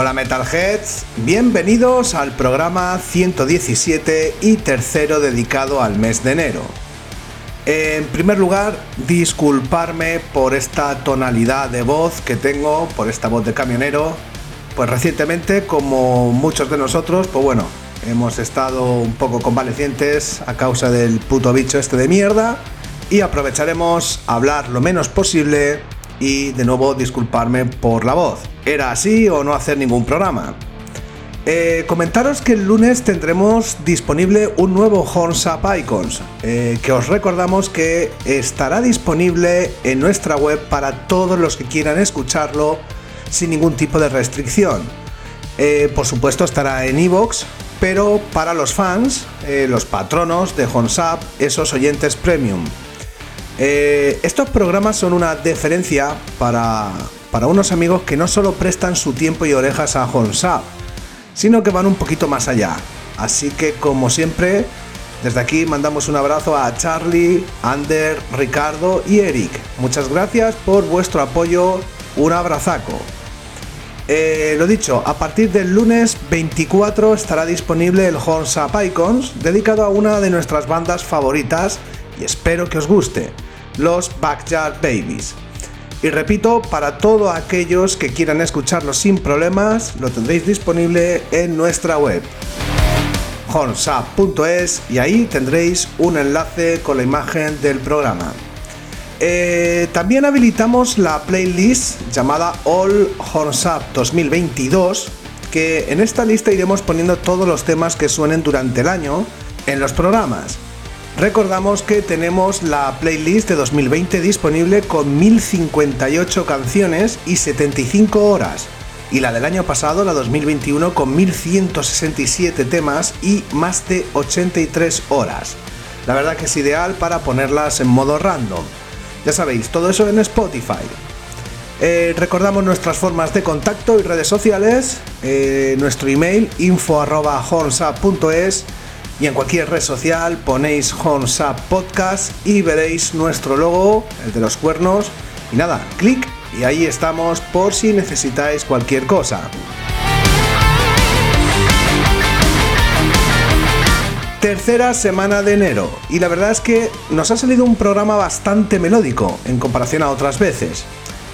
Hola Metalheads, bienvenidos al programa 117 y tercero dedicado al mes de enero. En primer lugar, disculparme por esta tonalidad de voz que tengo, por esta voz de camionero. Pues recientemente, como muchos de nosotros, pues bueno, hemos estado un poco convalecientes a causa del puto bicho este de mierda y aprovecharemos a hablar lo menos posible y de nuevo disculparme por la voz. ¿Era así o no hacer ningún programa? Eh, comentaros que el lunes tendremos disponible un nuevo Horns Up Icons, eh, que os recordamos que estará disponible en nuestra web para todos los que quieran escucharlo sin ningún tipo de restricción. Eh, por supuesto estará en iVoox, pero para los fans, los patronos de Horns Up, esos oyentes premium. Estos programas son una deferencia para, para unos amigos que no solo prestan su tiempo y orejas a Horns Up, sino que van un poquito más allá. Así que como siempre, desde aquí mandamos un abrazo a Charlie, Ander, Ricardo y Eric. Muchas gracias por vuestro apoyo, un abrazaco. Eh, lo dicho, a partir del lunes 24 estará disponible el Horns Up Icons, dedicado a una de nuestras bandas favoritas y espero que os guste, los Backyard Babies. Y repito, para todos aquellos que quieran escucharlo sin problemas, lo tendréis disponible en nuestra web hornsap.es y ahí tendréis un enlace con la imagen del programa. Eh, también habilitamos la playlist llamada All Hornsap 2022, que en esta lista iremos poniendo todos los temas que suenen durante el año en los programas. Recordamos que tenemos la playlist de 2020 disponible con 1058 canciones y 75 horas, y la del año pasado, la 2021, con 1167 temas y más de 83 horas. La verdad que es ideal para ponerlas en modo random. Ya sabéis, todo eso en Spotify. Eh, recordamos nuestras formas de contacto y redes sociales, eh, nuestro email info.hornsa.es y en cualquier red social ponéis Up Podcast y veréis nuestro logo, el de los cuernos. Y nada, clic y ahí estamos por si necesitáis cualquier cosa. Tercera semana de enero y la verdad es que nos ha salido un programa bastante melódico en comparación a otras veces.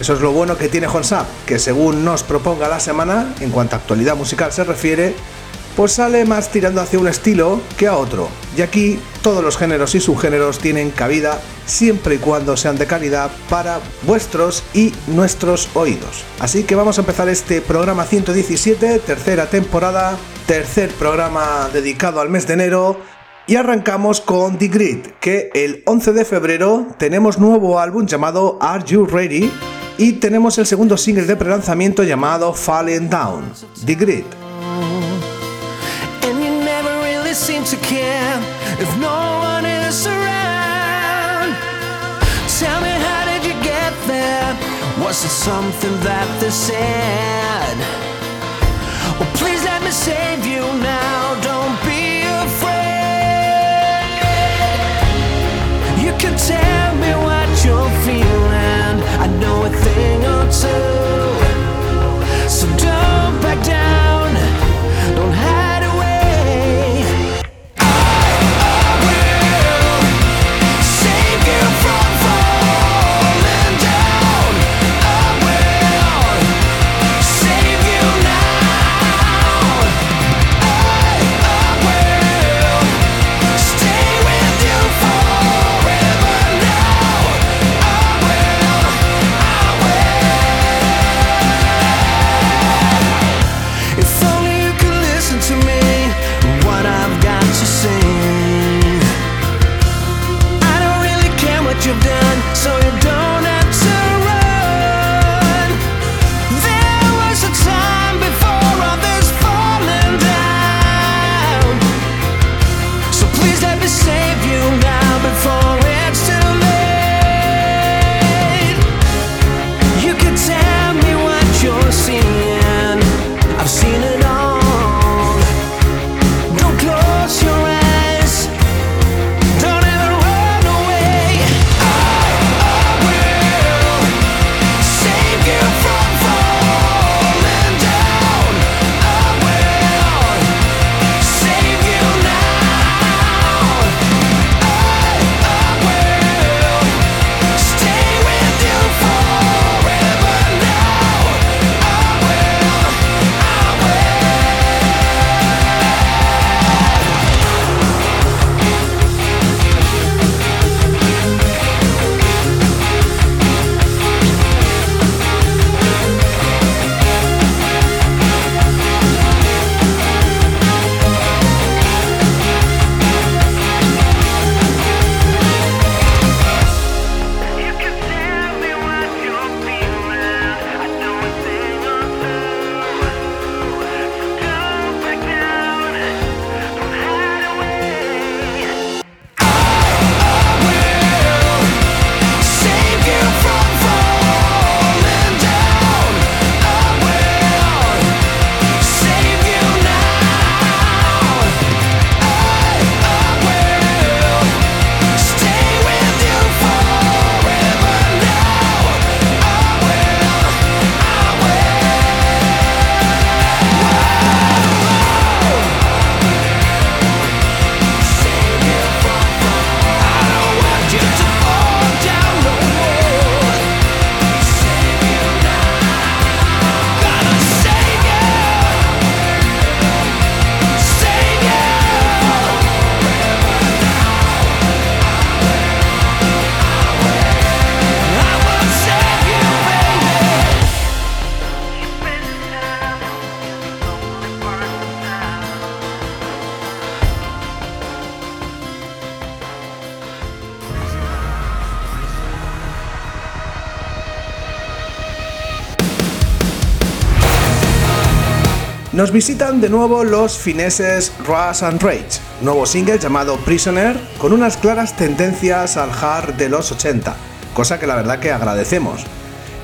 Eso es lo bueno que tiene Up, que según nos proponga la semana, en cuanto a actualidad musical se refiere, pues sale más tirando hacia un estilo que a otro. Y aquí todos los géneros y subgéneros tienen cabida siempre y cuando sean de calidad para vuestros y nuestros oídos. Así que vamos a empezar este programa 117, tercera temporada, tercer programa dedicado al mes de enero. Y arrancamos con The Grid, que el 11 de febrero tenemos nuevo álbum llamado Are You Ready? Y tenemos el segundo single de prelanzamiento llamado Falling Down, The Grid. To care if no one is around. Tell me, how did you get there? Was it something that they said? Nos visitan de nuevo los fineses Rush and Rage, nuevo single llamado Prisoner, con unas claras tendencias al hard de los 80, cosa que la verdad que agradecemos.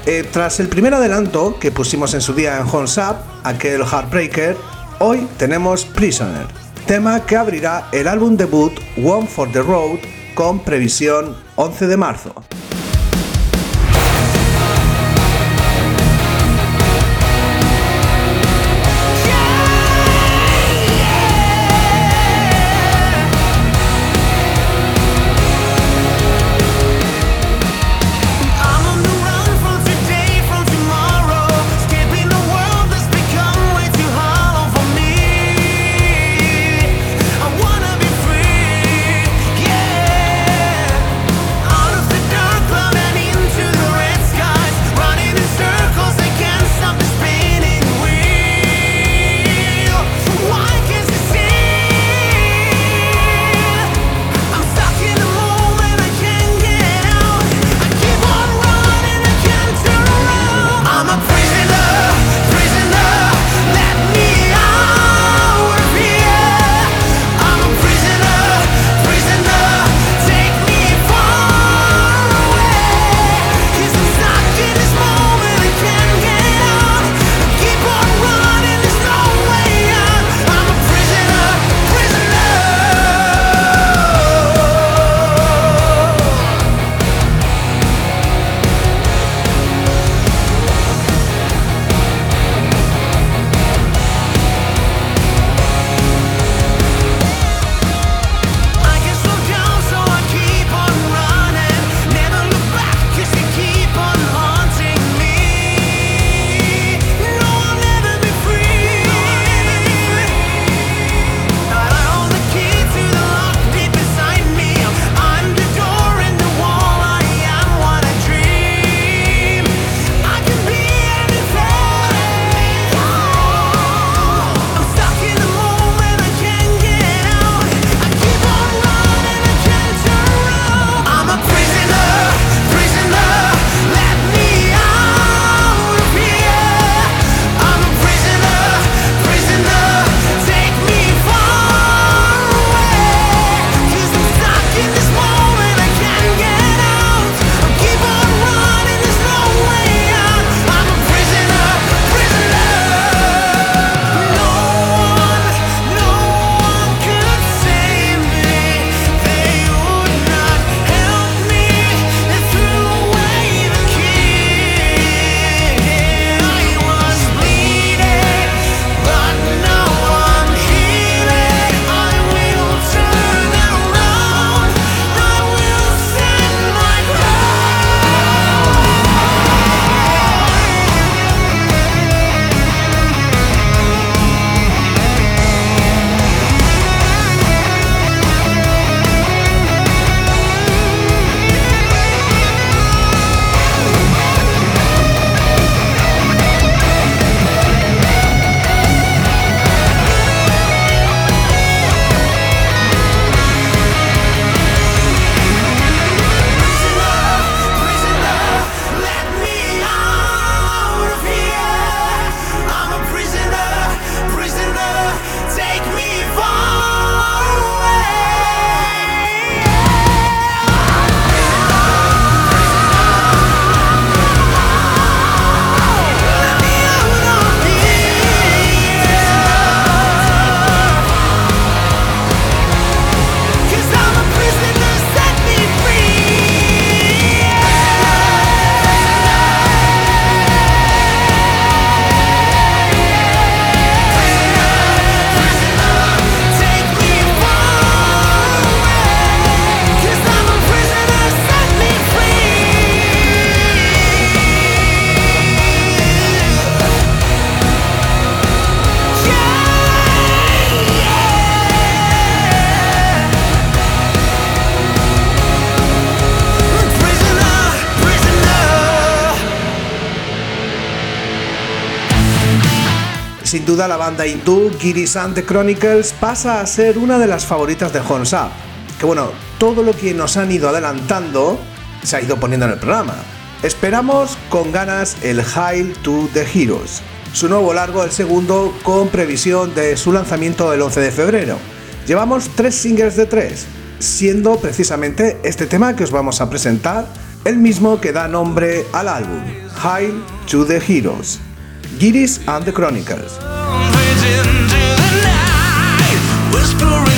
Eh, tras el primer adelanto que pusimos en su día en Horns Up, aquel Heartbreaker, hoy tenemos Prisoner, tema que abrirá el álbum debut One for the Road con previsión 11 de marzo. La banda hindú Girisan The Chronicles pasa a ser una de las favoritas de Horns Up, que bueno, todo lo que nos han ido adelantando se ha ido poniendo en el programa. Esperamos con ganas el Hail to the Heroes. su nuevo largo, el segundo, con previsión de su lanzamiento el 11 de febrero. Llevamos tres singles de tres, siendo precisamente este tema que os vamos a presentar el mismo que da nombre al álbum, High to the Heroes, Giris and the Chronicles. into the night, whispering.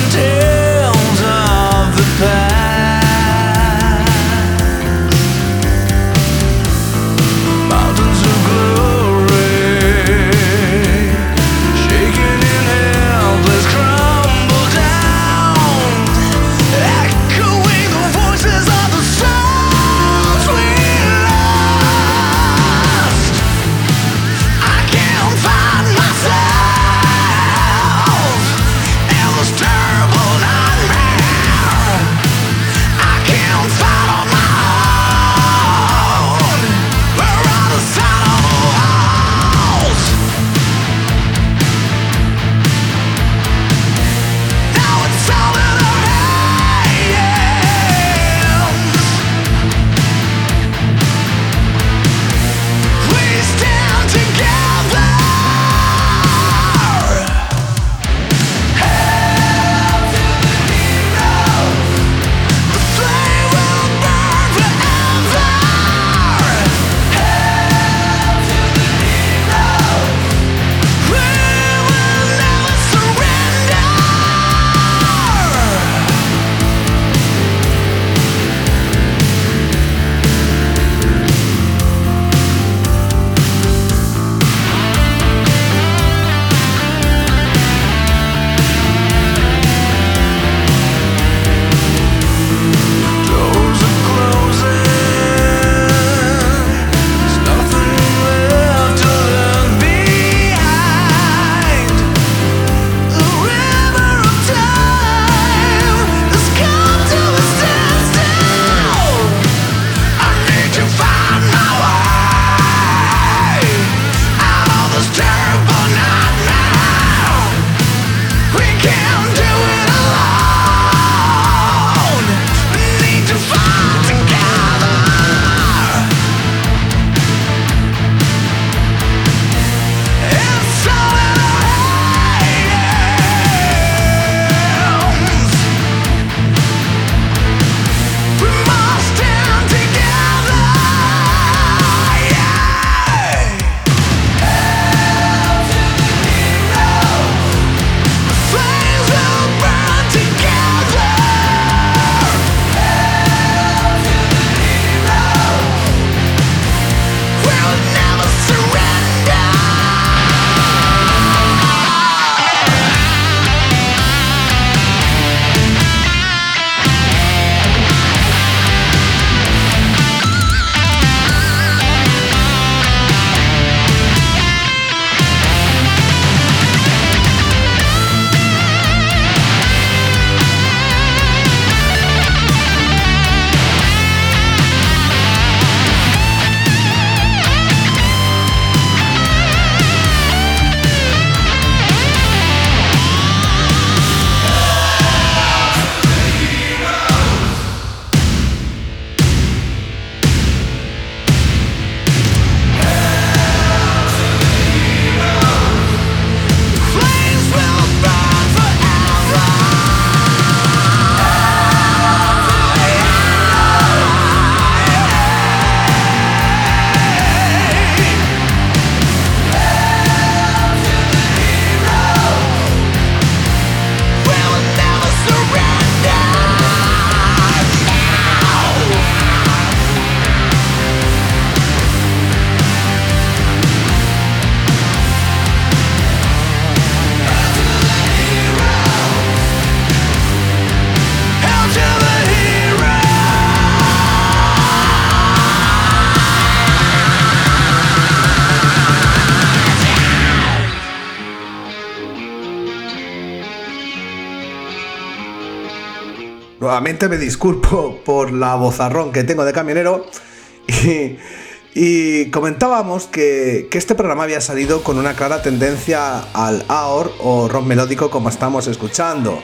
Me disculpo por la bozarrón que tengo de camionero y, comentábamos que, este programa había salido con una clara tendencia al AOR o rock melódico como estamos escuchando.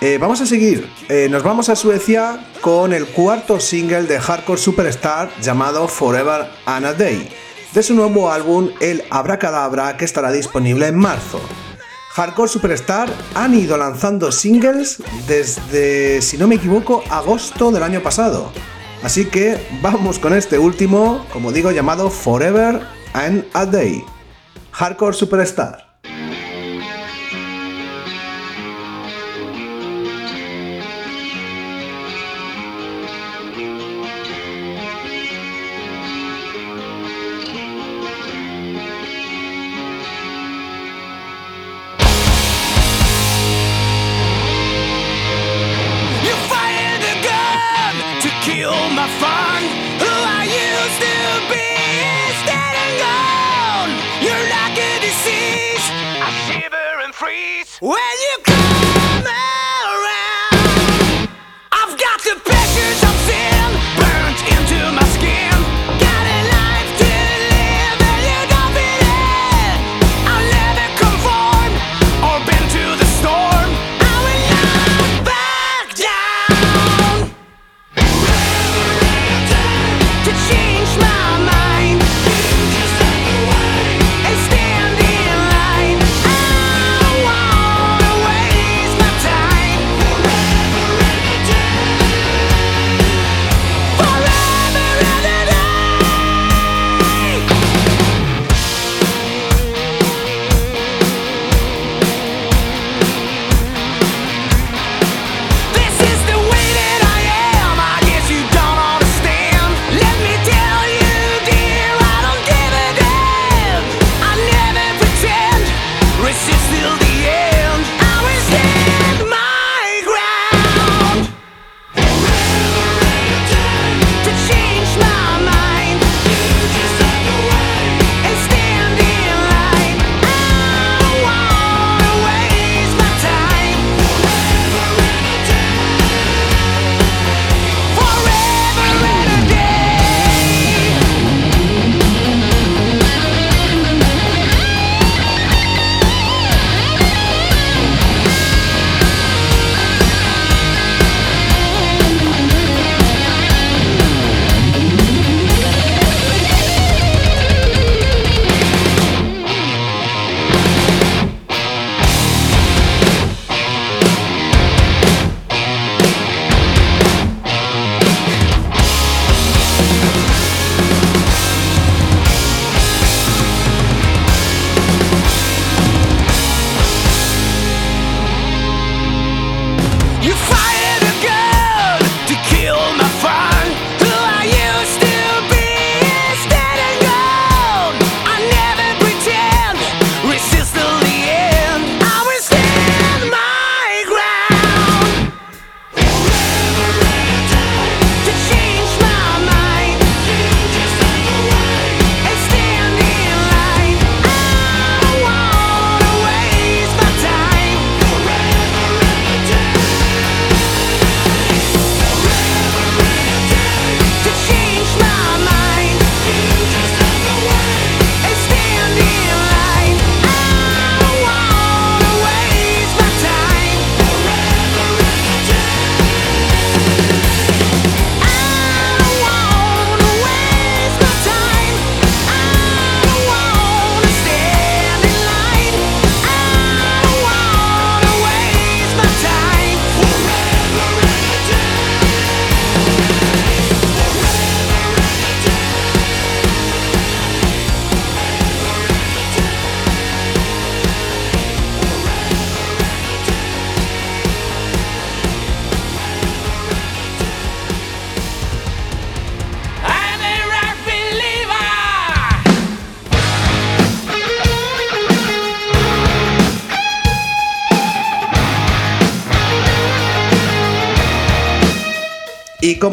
Eh, vamos a seguir, eh, nos vamos a Suecia con el cuarto single de Hardcore Superstar llamado Forever and a Day. de su nuevo álbum El Abracadabra que estará disponible en marzo. Hardcore Superstar han ido lanzando singles desde, si no me equivoco, agosto del año pasado. Así que vamos con este último, como digo, llamado Forever and a Day. Hardcore Superstar.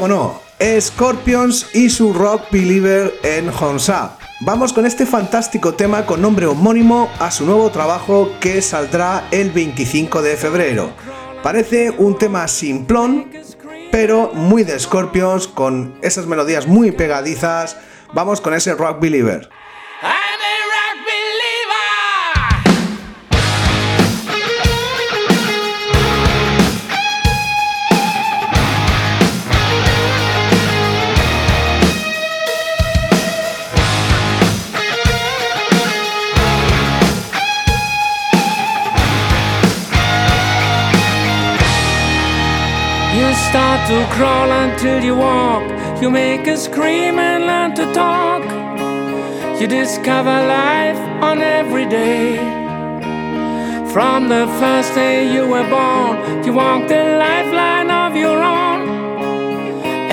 No, Scorpions y su Rock Believer en Honsa. Vamos con este fantástico tema con nombre homónimo a su nuevo trabajo que saldrá el 25 de febrero. Parece un tema simplón, pero muy de Scorpions, con esas melodías muy pegadizas. Vamos con ese Rock Believer. Crawl until you walk. You make a scream and learn to talk. You discover life on every day. From the first day you were born, you walk the lifeline of your own.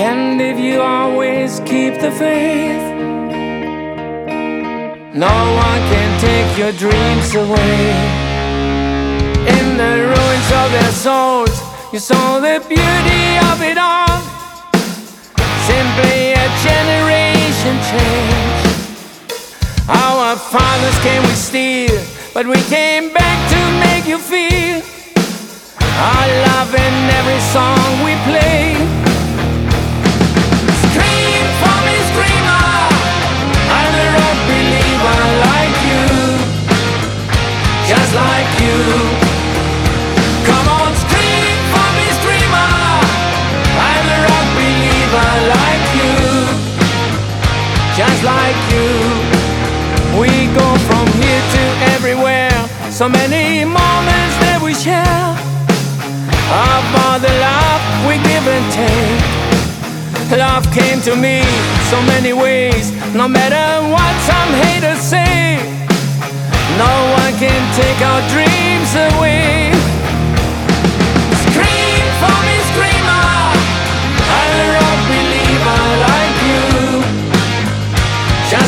And if you always keep the faith, no one can take your dreams away. In the ruins of their souls, you saw the beauty of it all. Simply a generation change. Our fathers came with steel, but we came back to make you feel our love in every song we play. Scream for me, screamer. I'm a rock believer like you, just like you. Just like you. We go from here to everywhere. So many moments that we share. About the love we give and take. Love came to me so many ways. No matter what some haters say, no one can take our dreams away.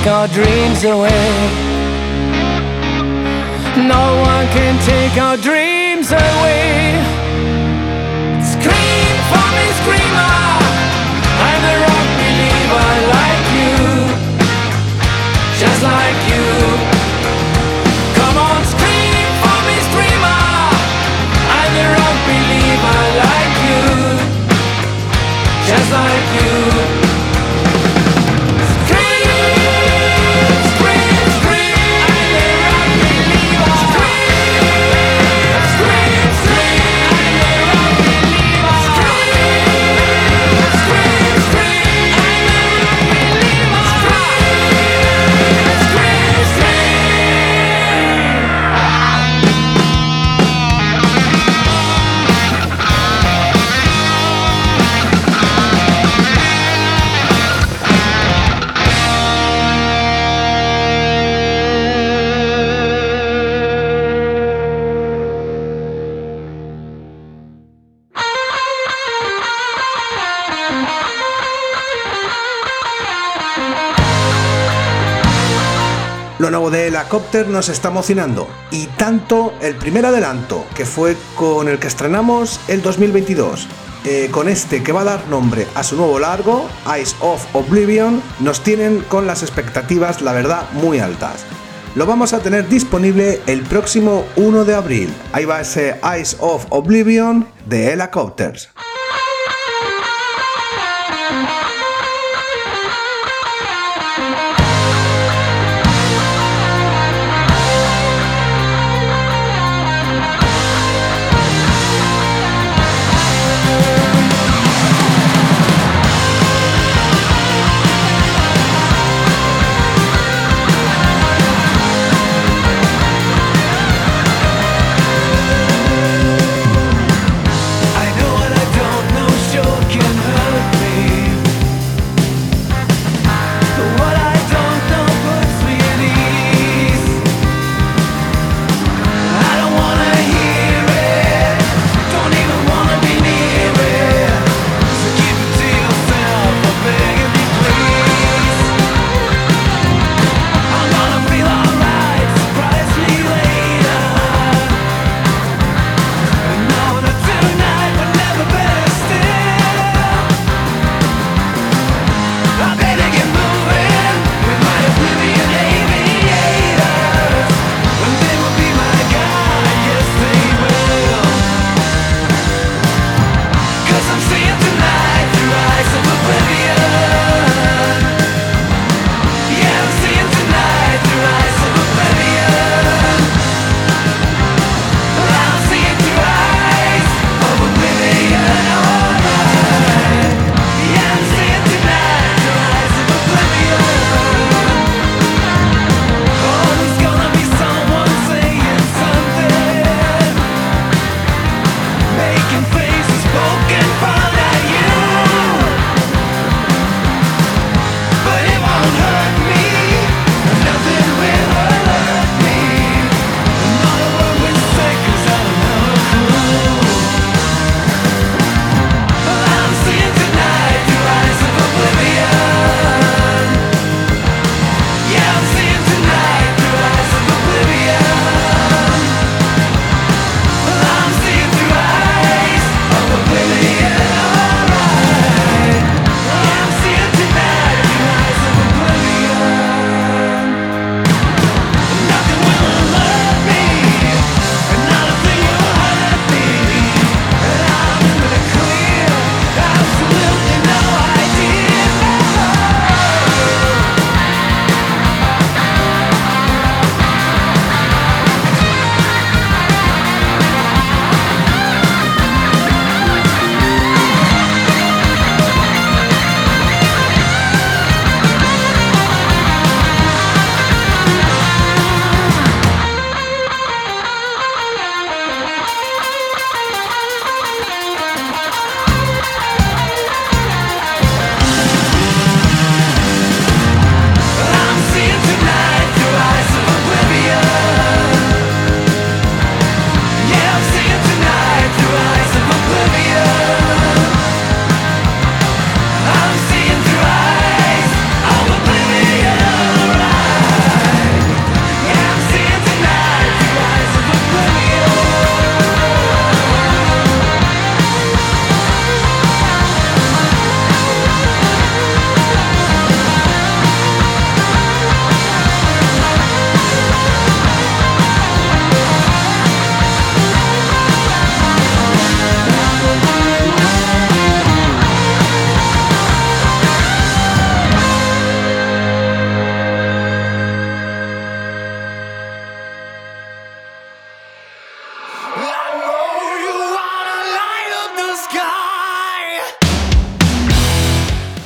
take our dreams away. No one can take our dreams away. Scream for me, screamer. I'm a rock believer like you, just like you. Come on, scream for me, screamer. I'm a rock believer like you, just like you. Nuevo de Helicopter nos está emocionando y tanto el primer adelanto que fue con el que estrenamos el 2022 eh, con este que va a dar nombre a su nuevo largo, Eyes of Oblivion, nos tienen con las expectativas, la verdad, muy altas. Lo vamos a tener disponible el próximo 1 de abril. Ahí va ese Eyes of Oblivion de Helicopters. I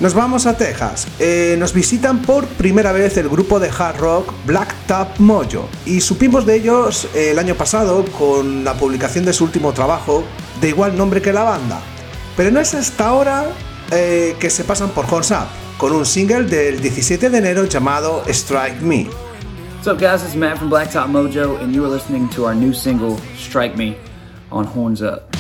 Nos vamos a Texas. Eh, nos visitan por primera vez el grupo de hard rock Black Tap Mojo y supimos de ellos eh, el año pasado con la publicación de su último trabajo de igual nombre que la banda. Pero no es hasta ahora eh, que se pasan por Horns Up con un single del 17 de enero llamado Strike Me. What's up, guys? It's Matt from Black Top Mojo, and you are listening to our new single, Strike Me, on Horns Up.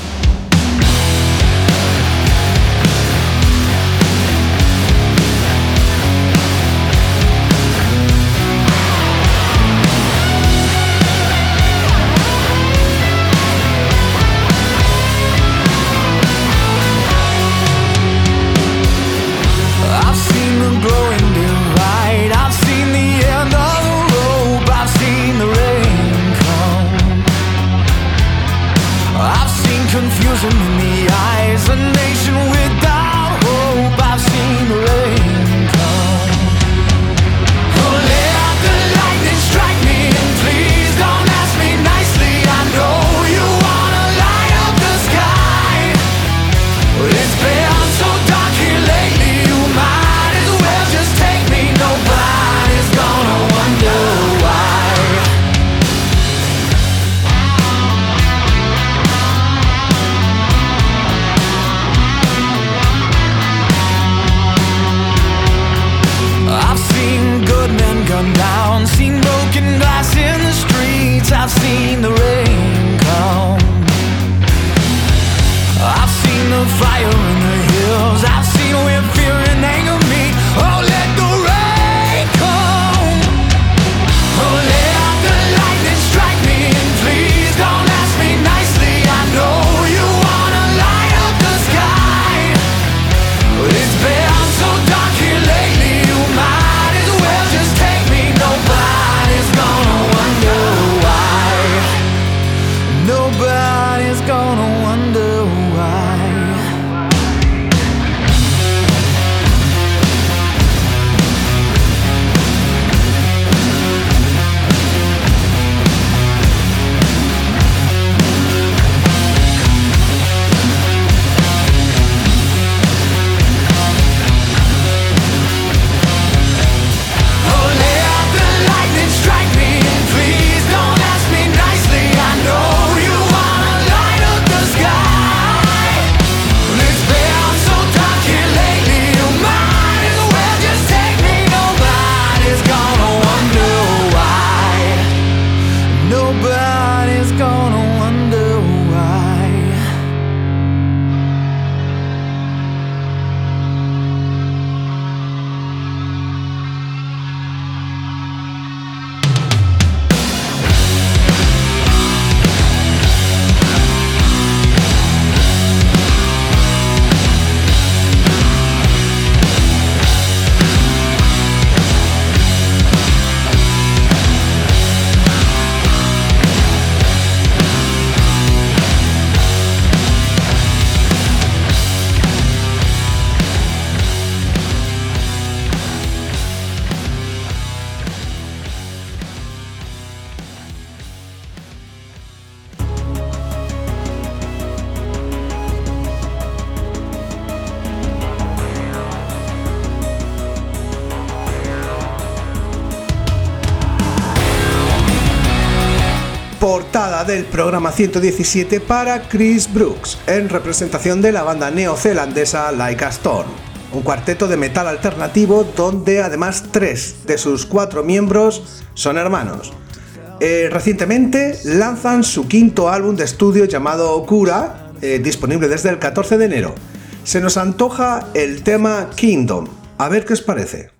117 para Chris Brooks, en representación de la banda neozelandesa Like a Storm, un cuarteto de metal alternativo donde además tres de sus cuatro miembros son hermanos. Eh, recientemente lanzan su quinto álbum de estudio llamado Cura, eh, disponible desde el 14 de enero. Se nos antoja el tema Kingdom. A ver qué os parece.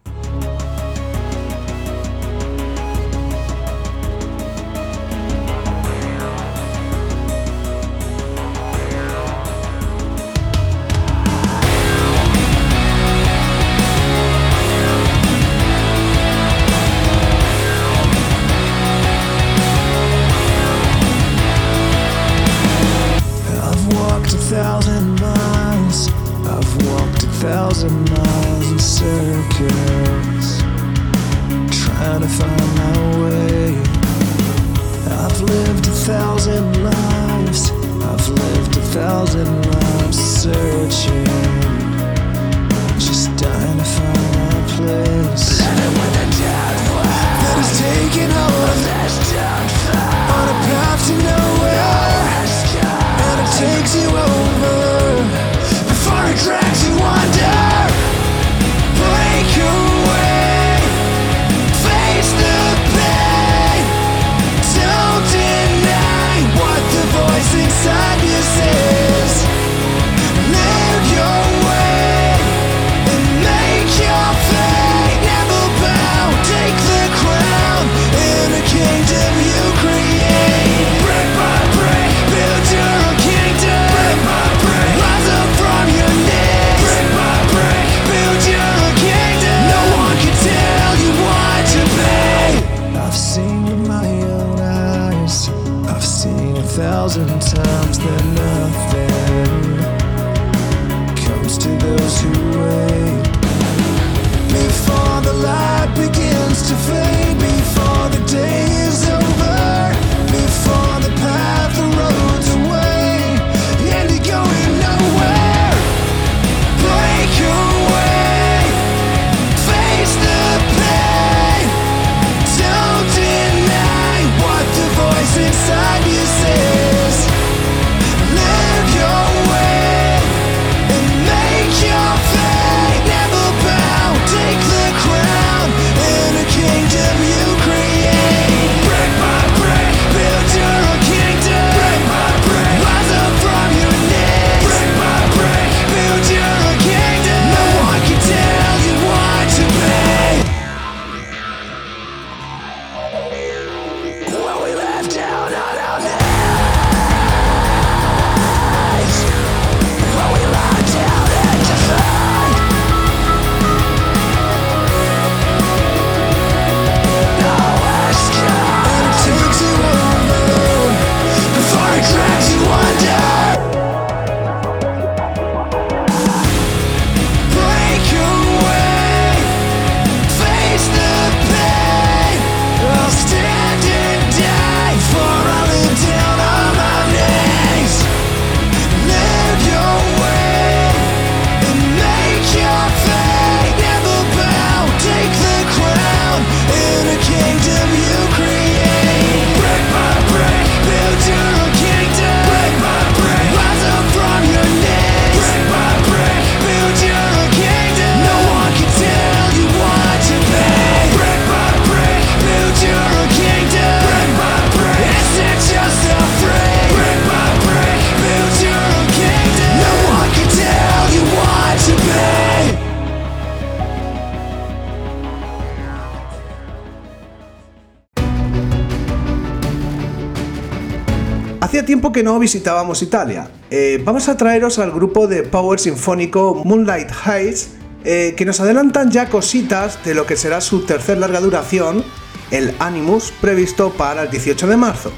no visitábamos Italia. Eh, vamos a traeros al grupo de power sinfónico Moonlight Heights, eh, que nos adelantan ya cositas de lo que será su tercer larga duración, el Animus, previsto para el 18 de marzo.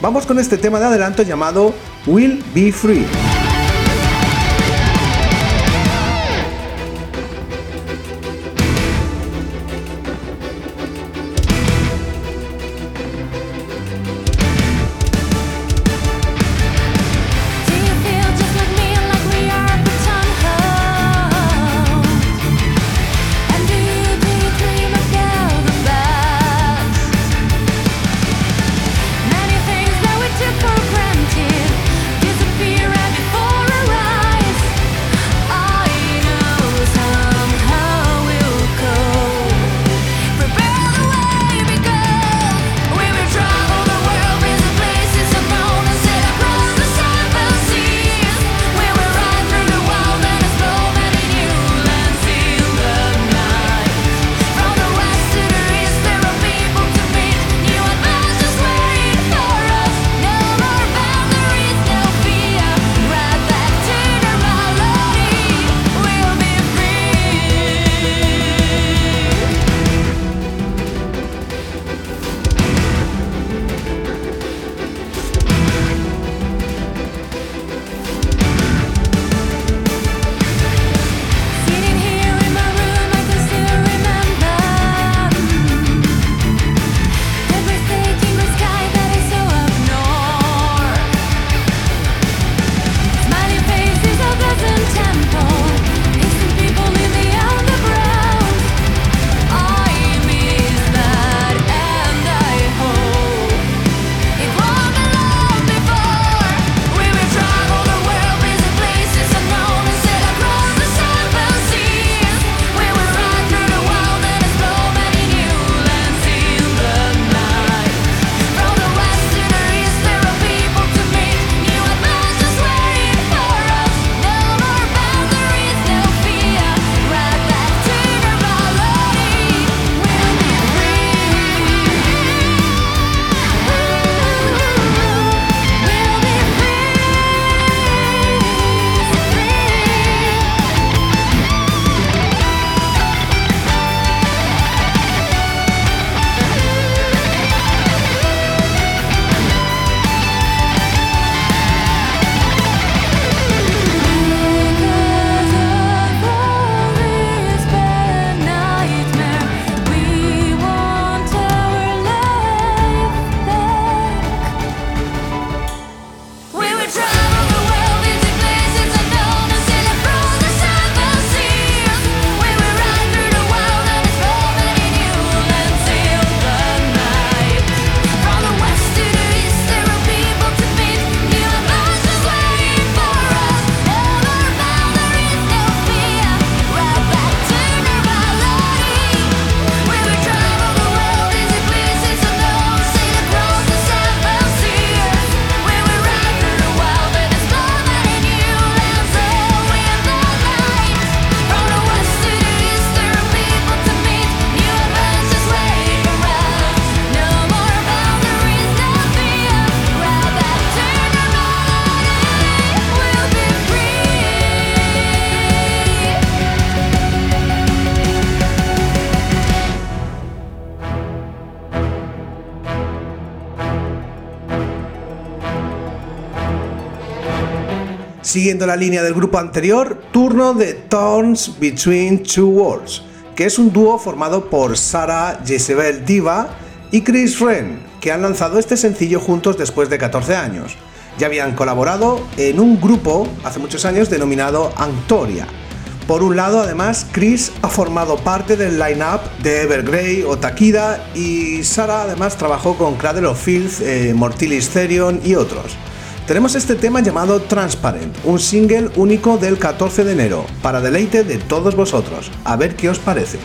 Vamos con este tema de adelanto llamado Will Be Free. Siguiendo la línea del grupo anterior, turno de Thorns Between Two Worlds, que es un dúo formado por Sarah Jezebel Diva y Chris Wren, que han lanzado este sencillo juntos después de 14 años. Ya habían colaborado en un grupo hace muchos años denominado Antoria. Por un lado, además, Chris ha formado parte del line-up de Evergrey o Takida y Sarah además trabajó con Cradle of Filth, eh, Mortilis Therion y otros. Tenemos este tema llamado Transparent, un single único del 14 de enero, para deleite de todos vosotros. A ver qué os parece.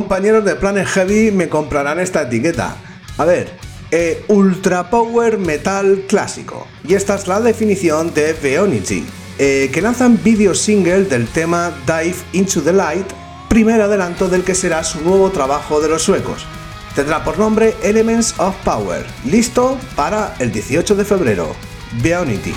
Compañeros de Planet Heavy me comprarán esta etiqueta. A ver, eh, Ultra Power Metal Clásico. Y esta es la definición de Veonity, eh, que lanzan video single del tema Dive Into the Light, primer adelanto del que será su nuevo trabajo de los suecos. Tendrá por nombre Elements of Power, listo para el 18 de febrero. Veonity.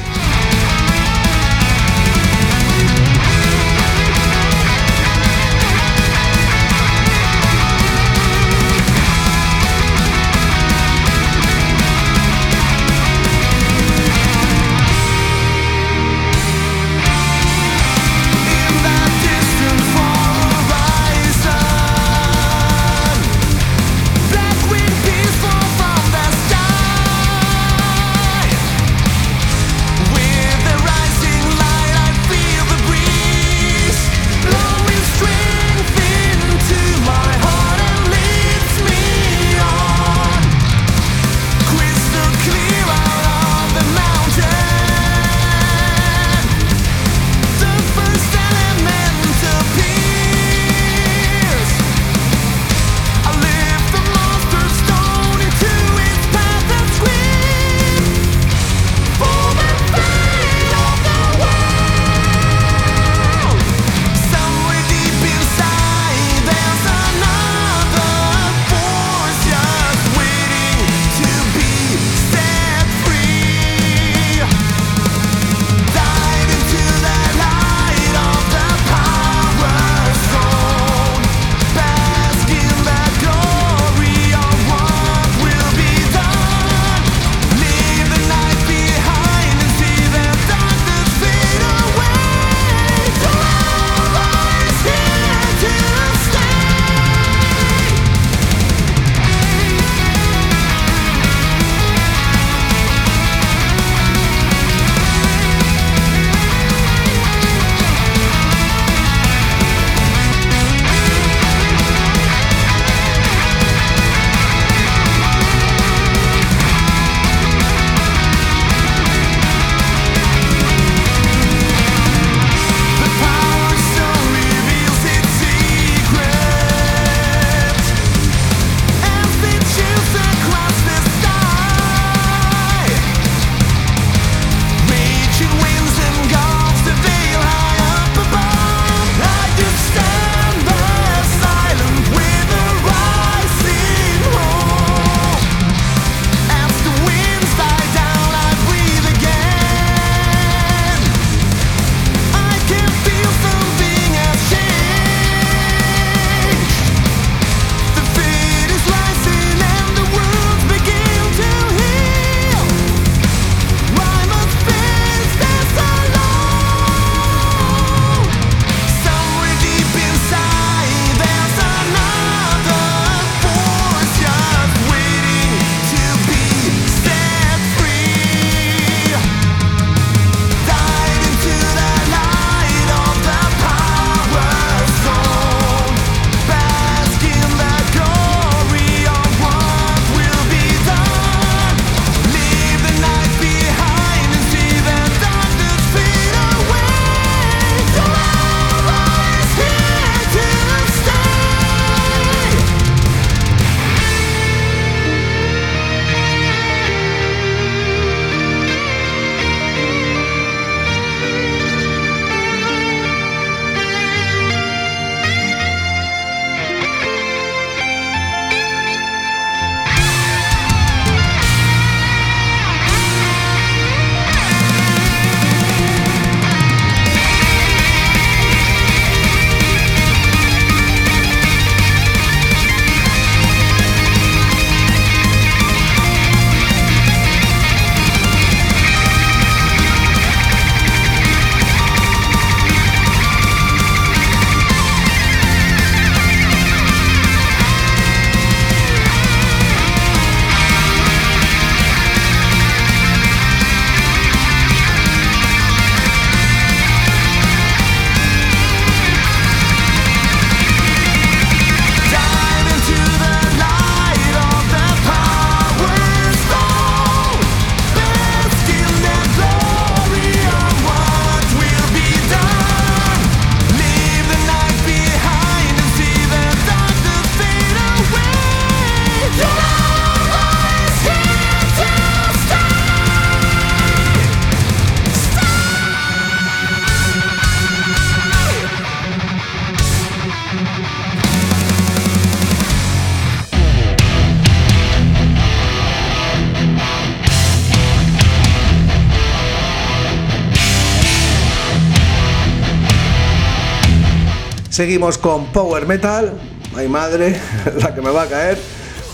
Seguimos con Power Metal. Ay madre, la que me va a caer.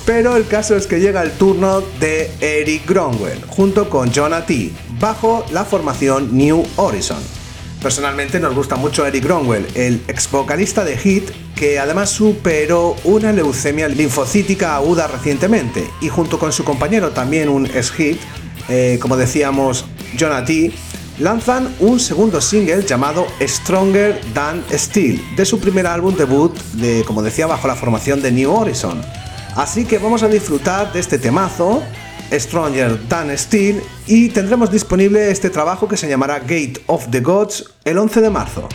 Pero el caso es que llega el turno de Eric Gronwell junto con Jonah T, bajo la formación New Horizon. Personalmente nos gusta mucho Eric Gronwell, el ex vocalista de Hit, que además superó una leucemia linfocítica aguda recientemente, y junto con su compañero también un ex Hit, eh, como decíamos, Jonah T, lanzan un segundo single llamado Stronger Than Steel, de su primer álbum debut, de, como decía, bajo la formación de New Horizon. Así que vamos a disfrutar de este temazo, Stronger Than Steel, y tendremos disponible este trabajo que se llamará Gate of the Gods el 11 de marzo.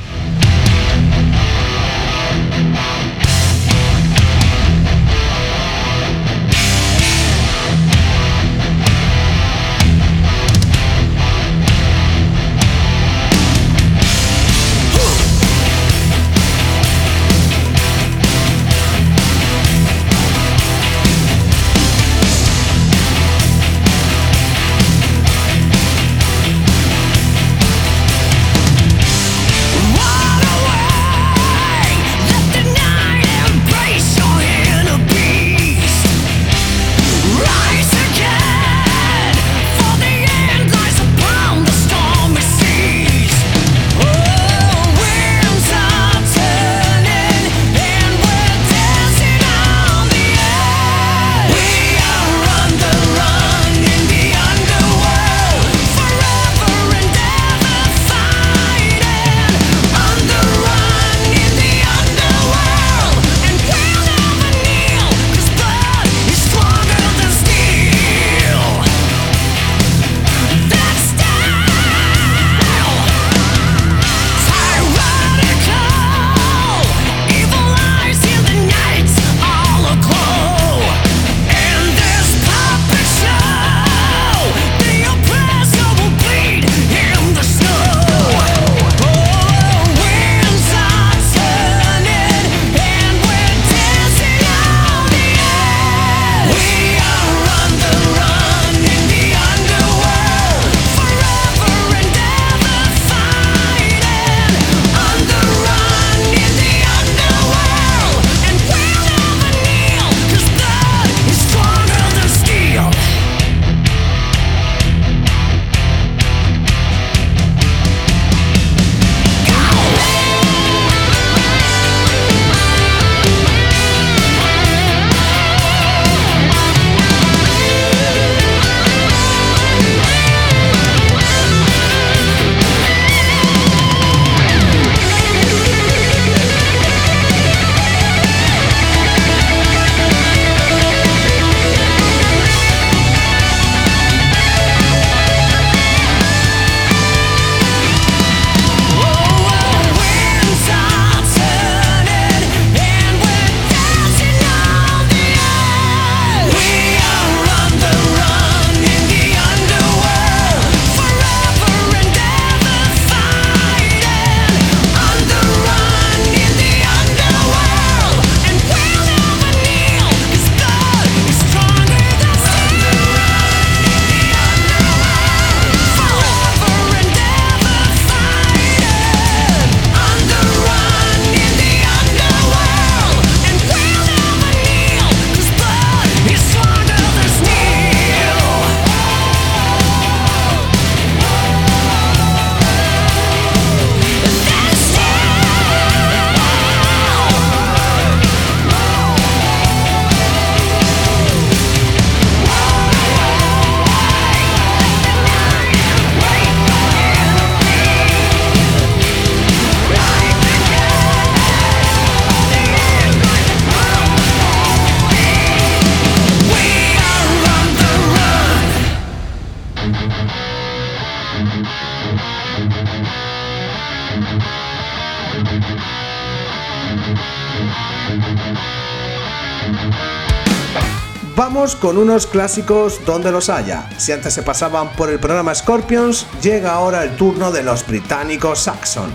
Con unos clásicos donde los haya. Si antes se pasaban por el programa Scorpions, llega ahora el turno de los británicos Saxon.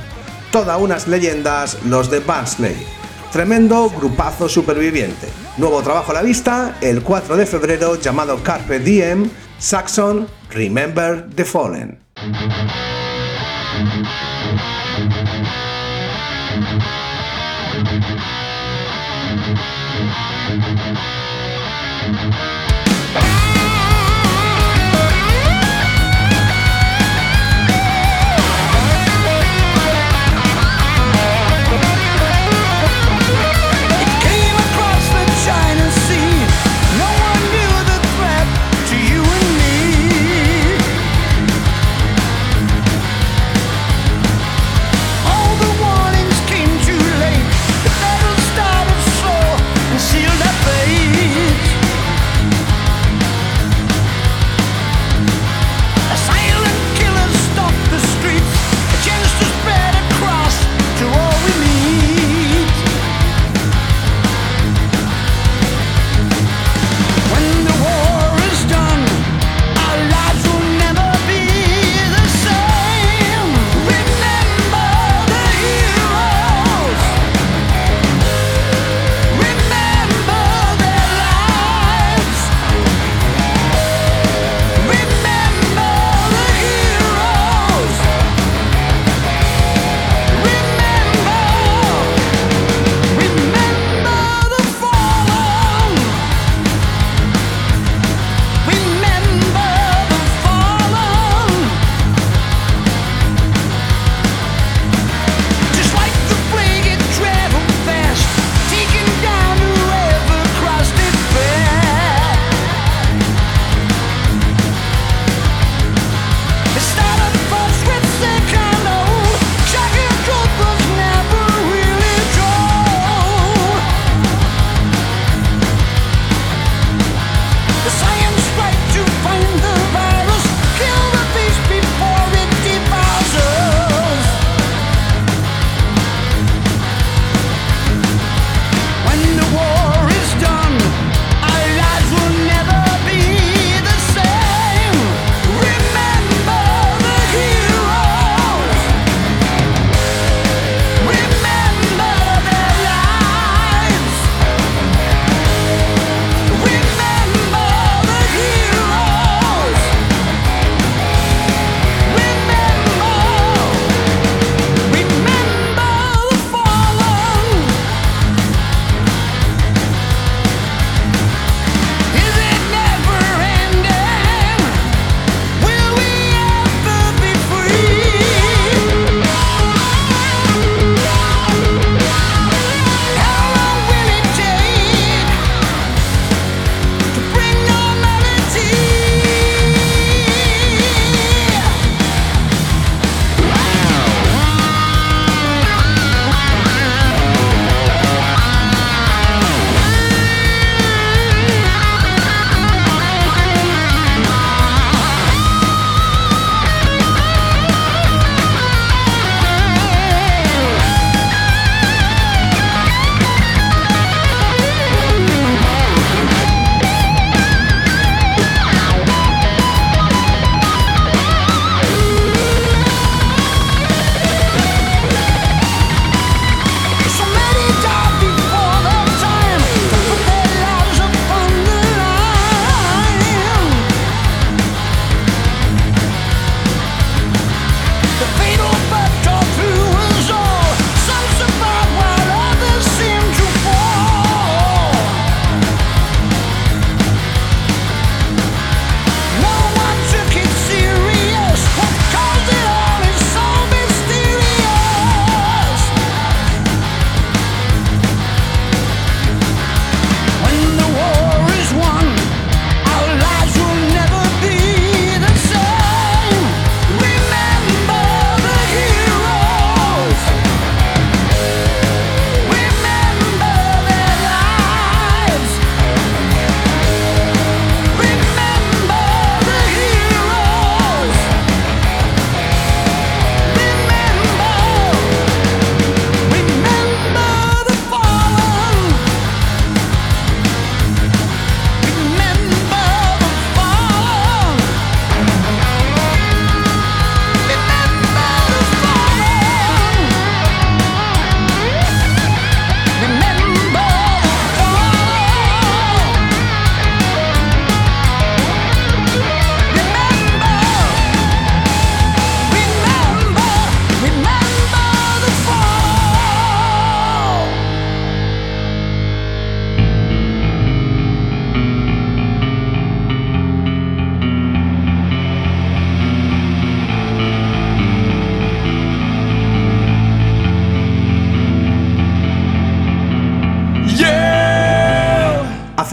Todas unas leyendas, los de Barnsley. Tremendo grupazo superviviente. Nuevo trabajo a la vista, el 4 de febrero llamado Carpe Diem, Saxon Remember the Fallen.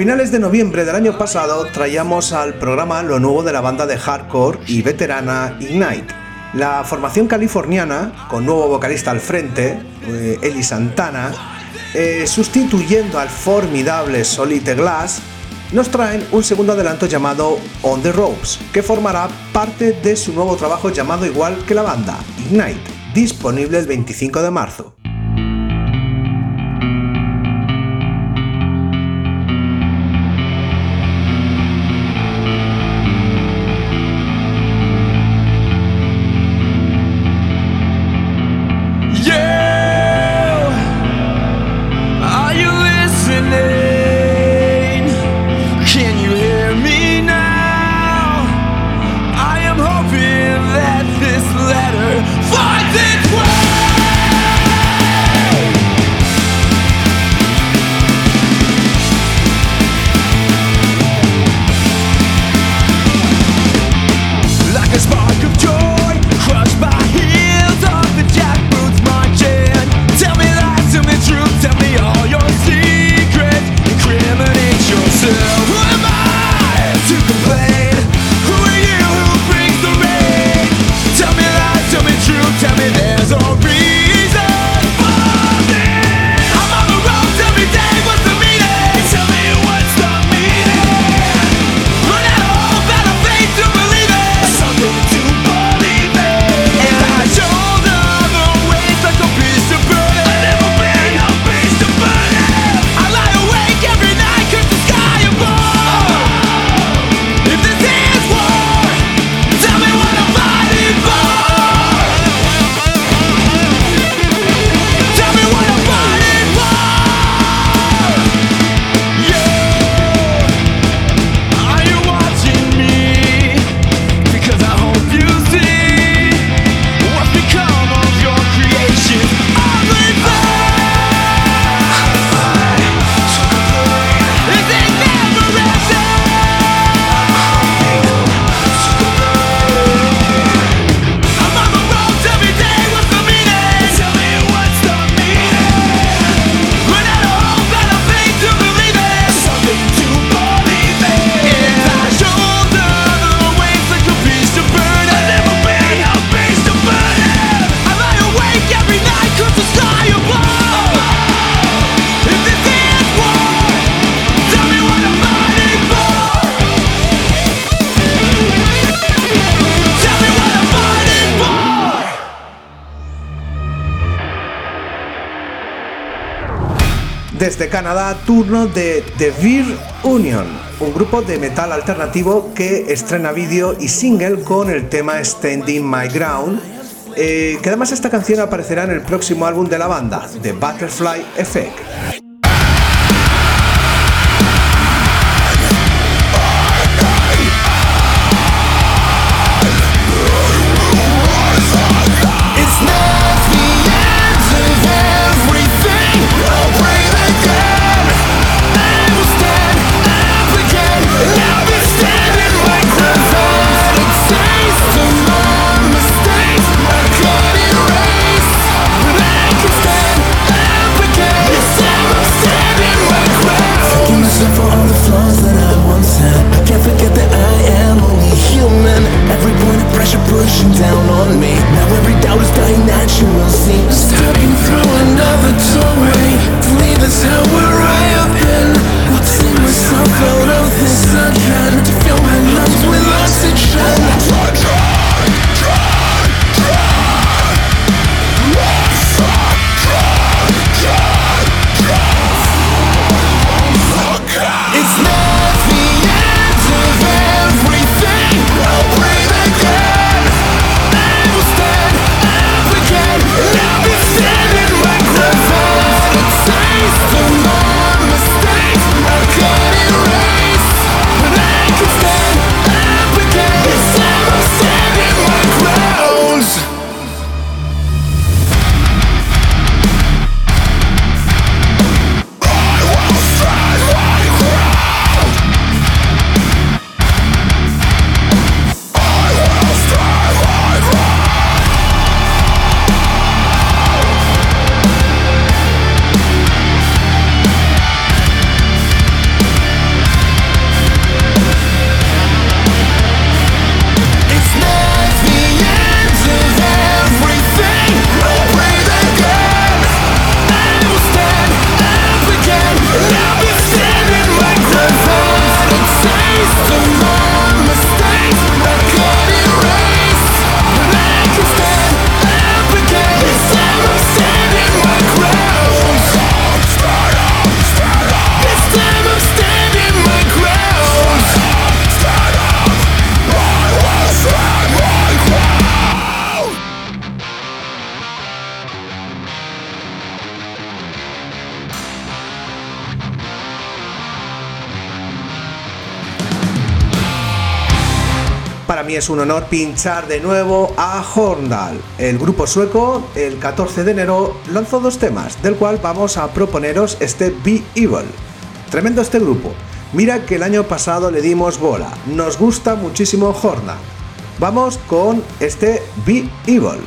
finales de noviembre del año pasado traíamos al programa lo nuevo de la banda de hardcore y veterana Ignite. La formación californiana, con nuevo vocalista al frente, eh, Eli Santana, eh, sustituyendo al formidable Solite Glass, nos traen un segundo adelanto llamado On the Ropes, que formará parte de su nuevo trabajo llamado igual que la banda, Ignite, disponible el 25 de marzo. Turno de The Beer Union, un grupo de metal alternativo que estrena vídeo y single con el tema Standing My Ground, eh, que además esta canción aparecerá en el próximo álbum de la banda, The Butterfly Effect. Es un honor pinchar de nuevo a Horndal. El grupo sueco, el 14 de enero, lanzó dos temas, del cual vamos a proponeros este Be Evil. Tremendo este grupo. Mira que el año pasado le dimos bola. Nos gusta muchísimo Horndal. Vamos con este Be Evil.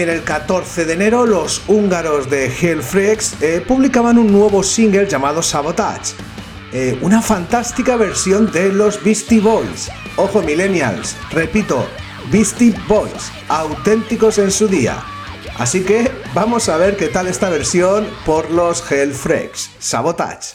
También el 14 de enero los húngaros de Hellfreaks eh, publicaban un nuevo single llamado Sabotage. Eh, una fantástica versión de los Beastie Boys. Ojo millennials, repito, Beastie Boys, auténticos en su día. Así que vamos a ver qué tal esta versión por los Hellfreaks. Sabotage.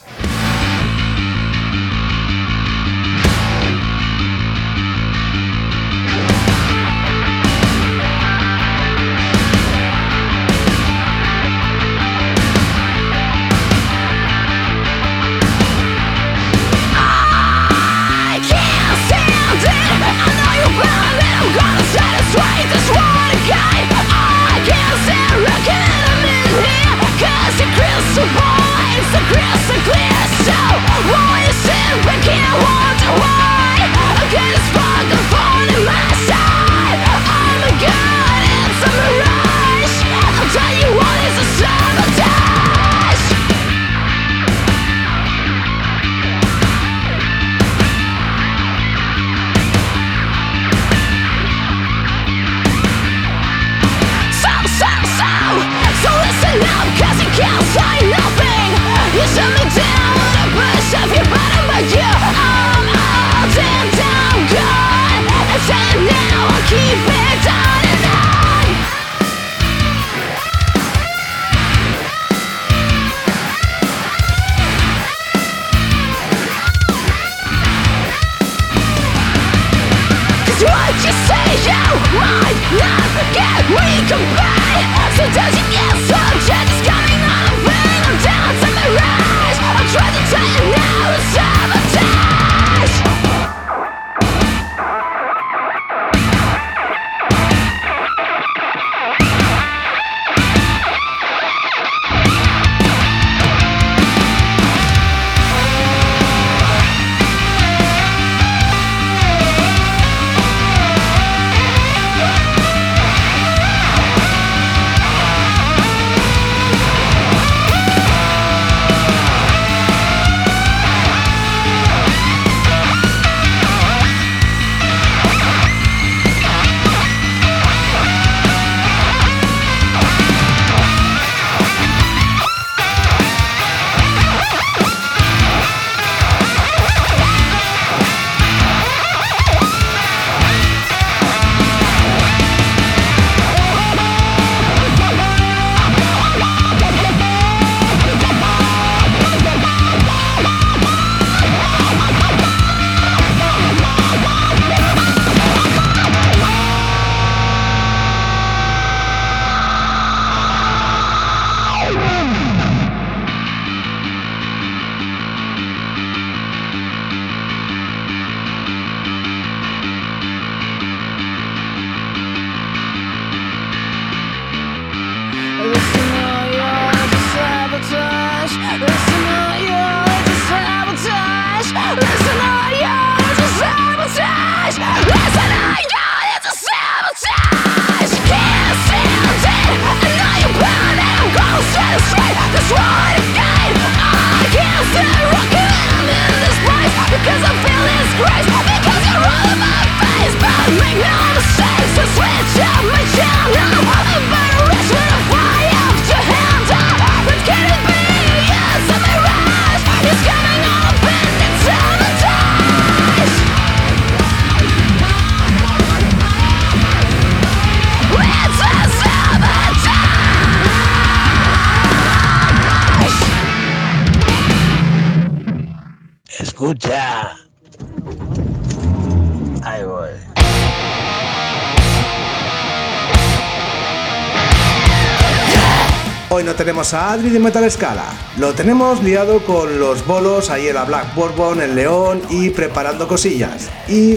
Tenemos a Adri de Metal Scala. Lo tenemos liado con los bolos ahí en la Black Bourbon, en León y preparando cosillas. Y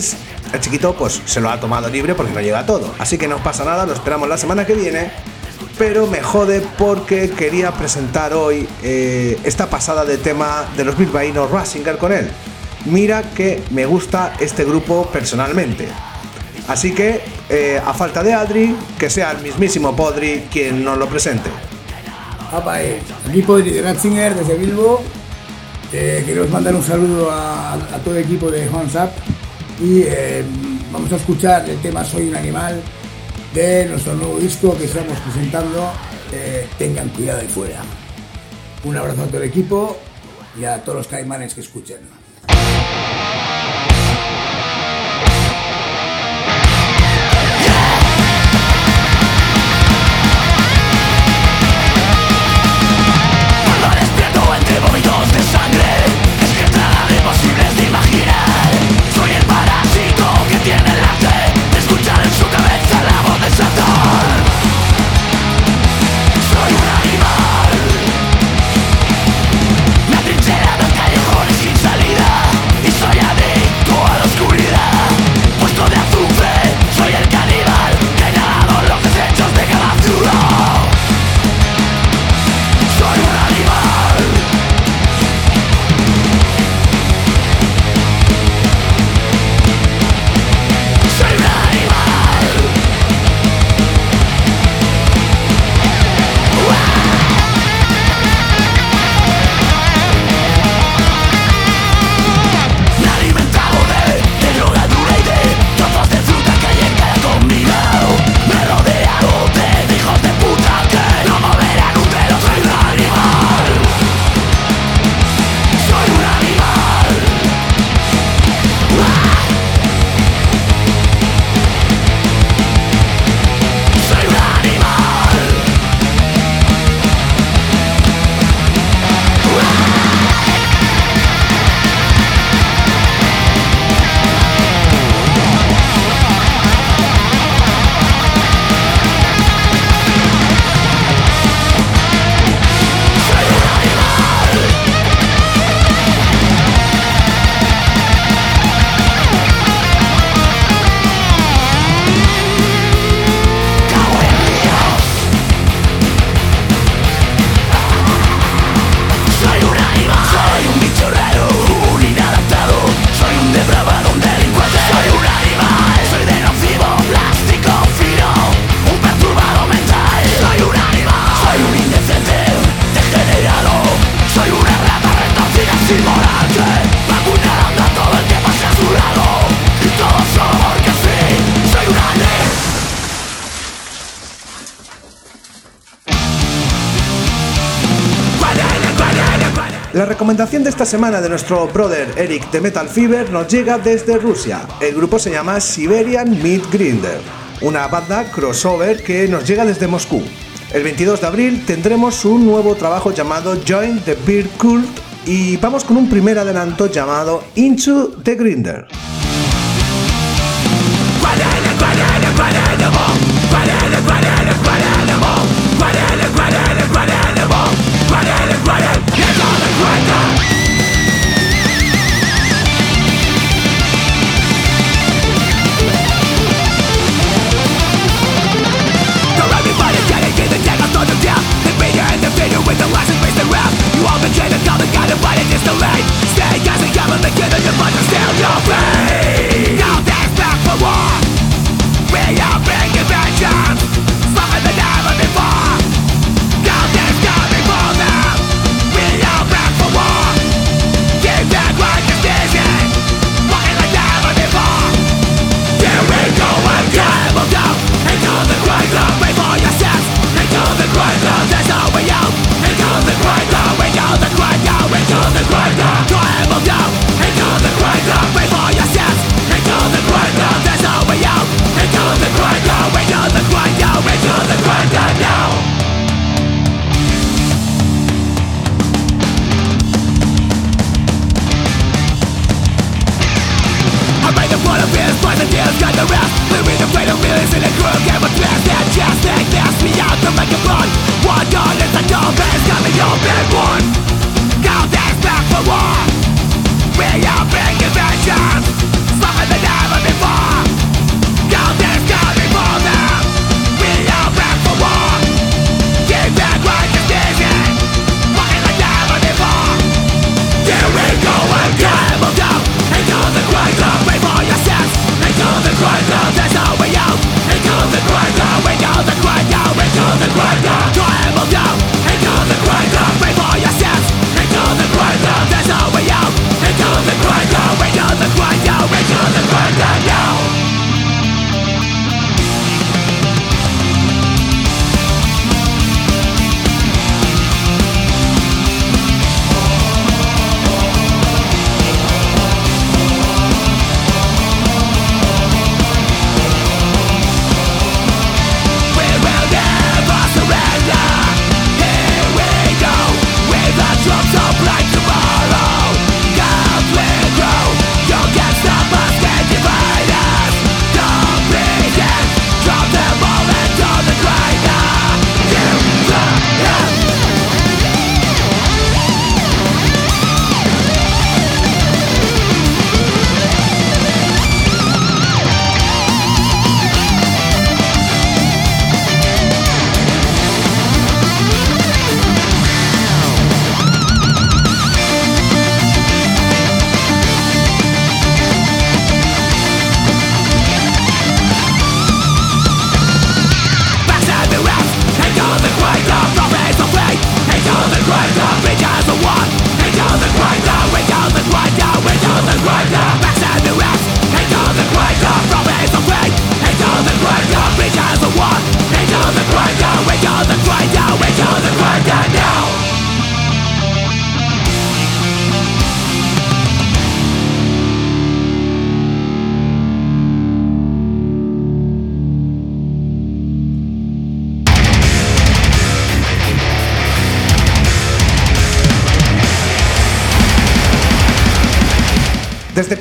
el chiquito pues se lo ha tomado libre porque no llega todo. Así que no pasa nada, lo esperamos la semana que viene. Pero me jode porque quería presentar hoy eh, esta pasada de tema de los bilbaínos Rasinger con él. Mira que me gusta este grupo personalmente. Así que, eh, a falta de Adri, que sea el mismísimo Podri quien nos lo presente. Apa, eh, Podri de Ratzinger desde Bilbo. Eh, queremos mandar un saludo a, todo el equipo de Horns Up y eh, vamos a escuchar el tema Soy un animal de nuestro nuevo disco que estamos presentando. eh, tengan cuidado ahí fuera. Un abrazo a todo el equipo y a todos los caimanes que escuchen. Recomendación de esta semana de nuestro brother Eric de Metal Fever nos llega desde Rusia. El grupo se llama Siberian Meat Grinder, una banda crossover que nos llega desde Moscú. El 22 de abril tendremos un nuevo trabajo llamado Join the Beer Cult y vamos con un primer adelanto llamado Into the Grinder.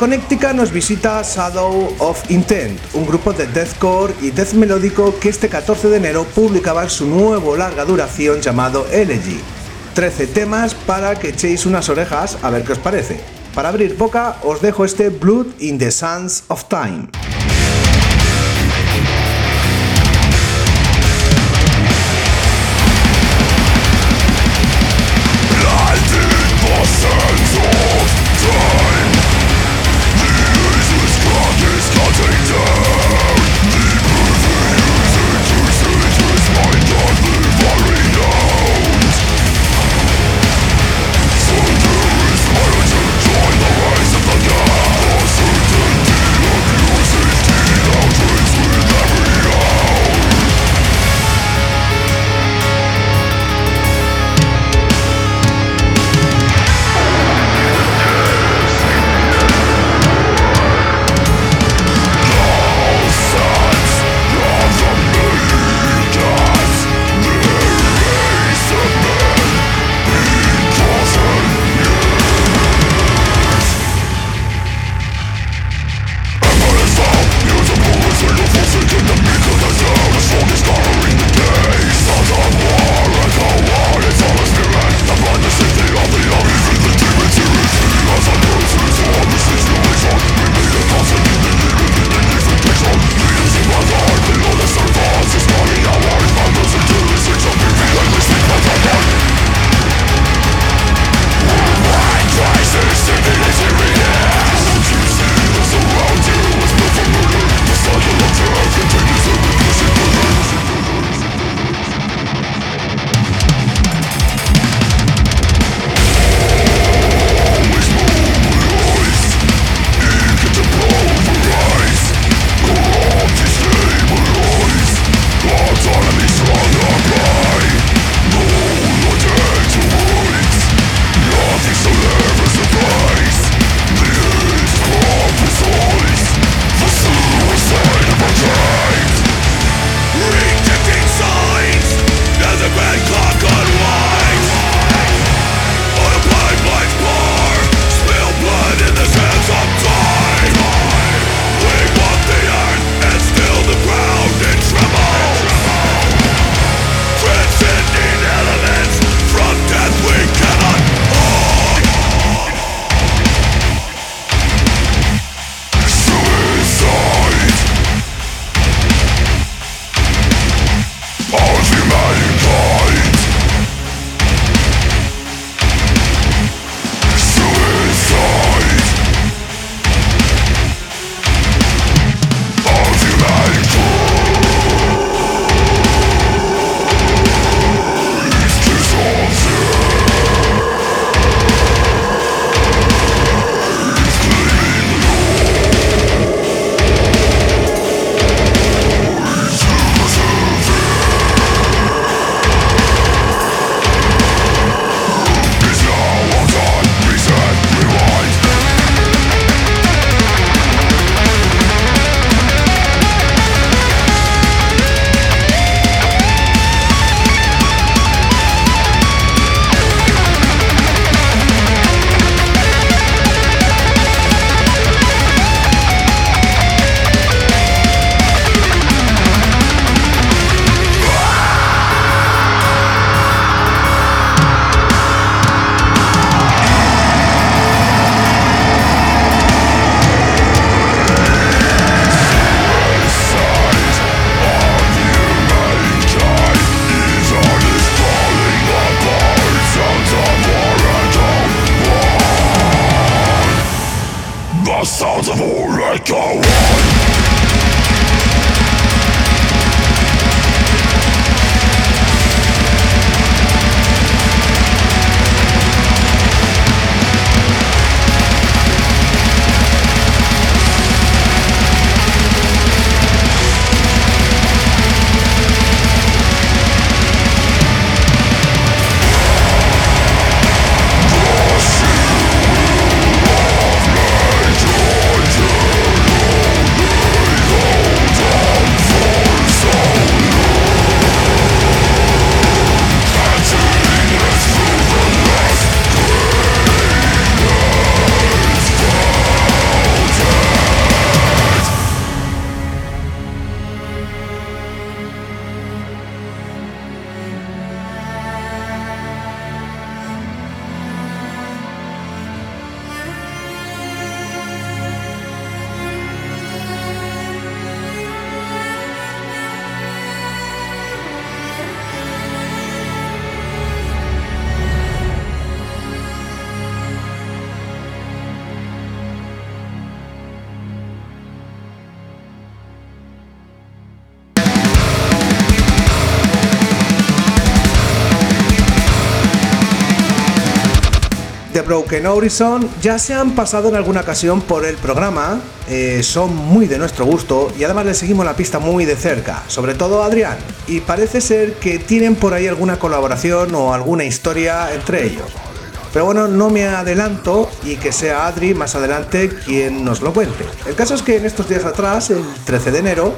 Connecticut nos visita Shadow of Intent, un grupo de deathcore y death melódico que este 14 de enero publicaban su nuevo larga duración llamado Elegy. 13 temas para que echéis unas orejas a ver qué os parece. Para abrir boca os dejo este Blood in the Sands of Time. Broken Horizon ya se han pasado en alguna ocasión por el programa, eh, son muy de nuestro gusto y además les seguimos la pista muy de cerca, sobre todo Adrián, y parece ser que tienen por ahí alguna colaboración o alguna historia entre ellos. Pero bueno, no me adelanto y que sea Adri más adelante quien nos lo cuente. El caso es que en estos días atrás, el 13 de enero,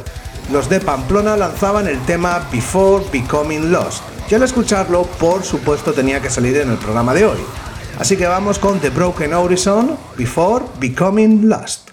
los de Pamplona lanzaban el tema Before Becoming Lost. Y al escucharlo, por supuesto, tenía que salir en el programa de hoy. Así que vamos con The Broken Horizon, Before Becoming Lost.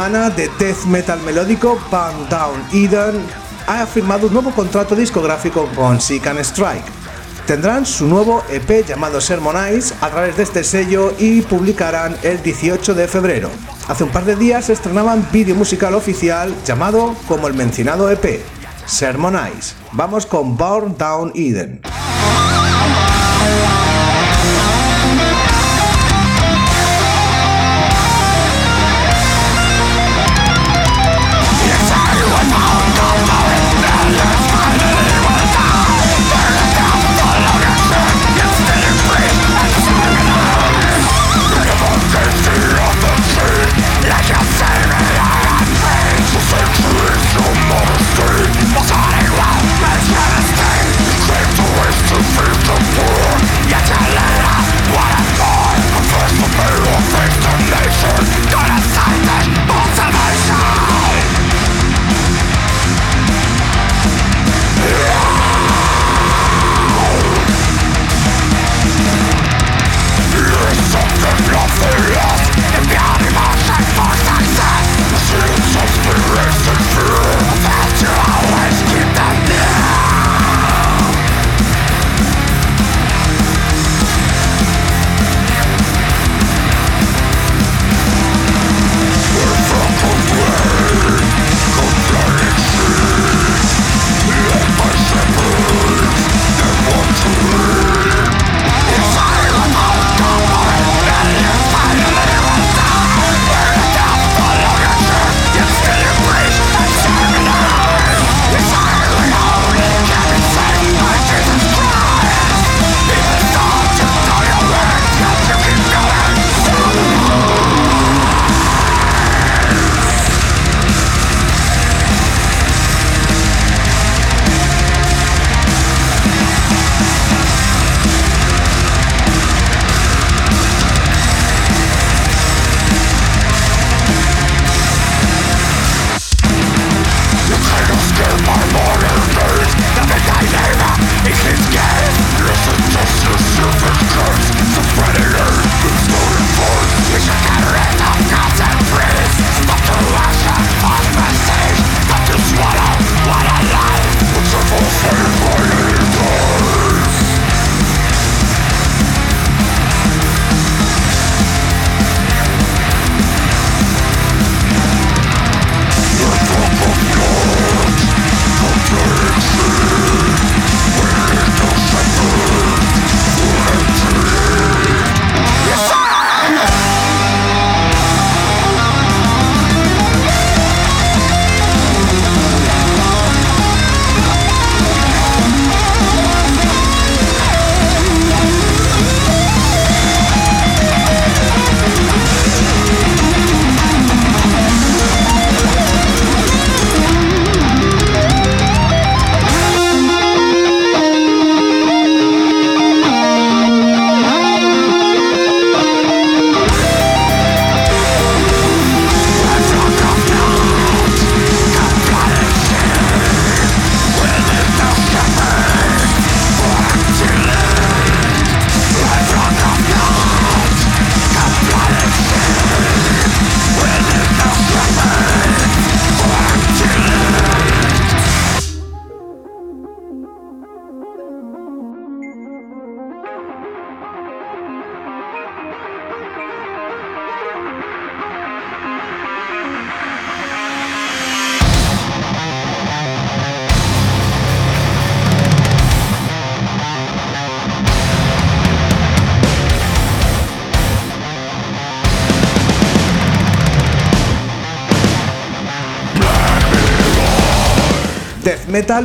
Alemana de death metal melódico Burn Down Eden ha firmado un nuevo contrato discográfico con Seek and Strike. Tendrán su nuevo EP llamado Sermonize a través de este sello y publicarán el 18 de febrero. Hace un par de días estrenaban vídeo musical oficial llamado como el mencionado EP, Sermonize. Vamos con Burn Down Eden.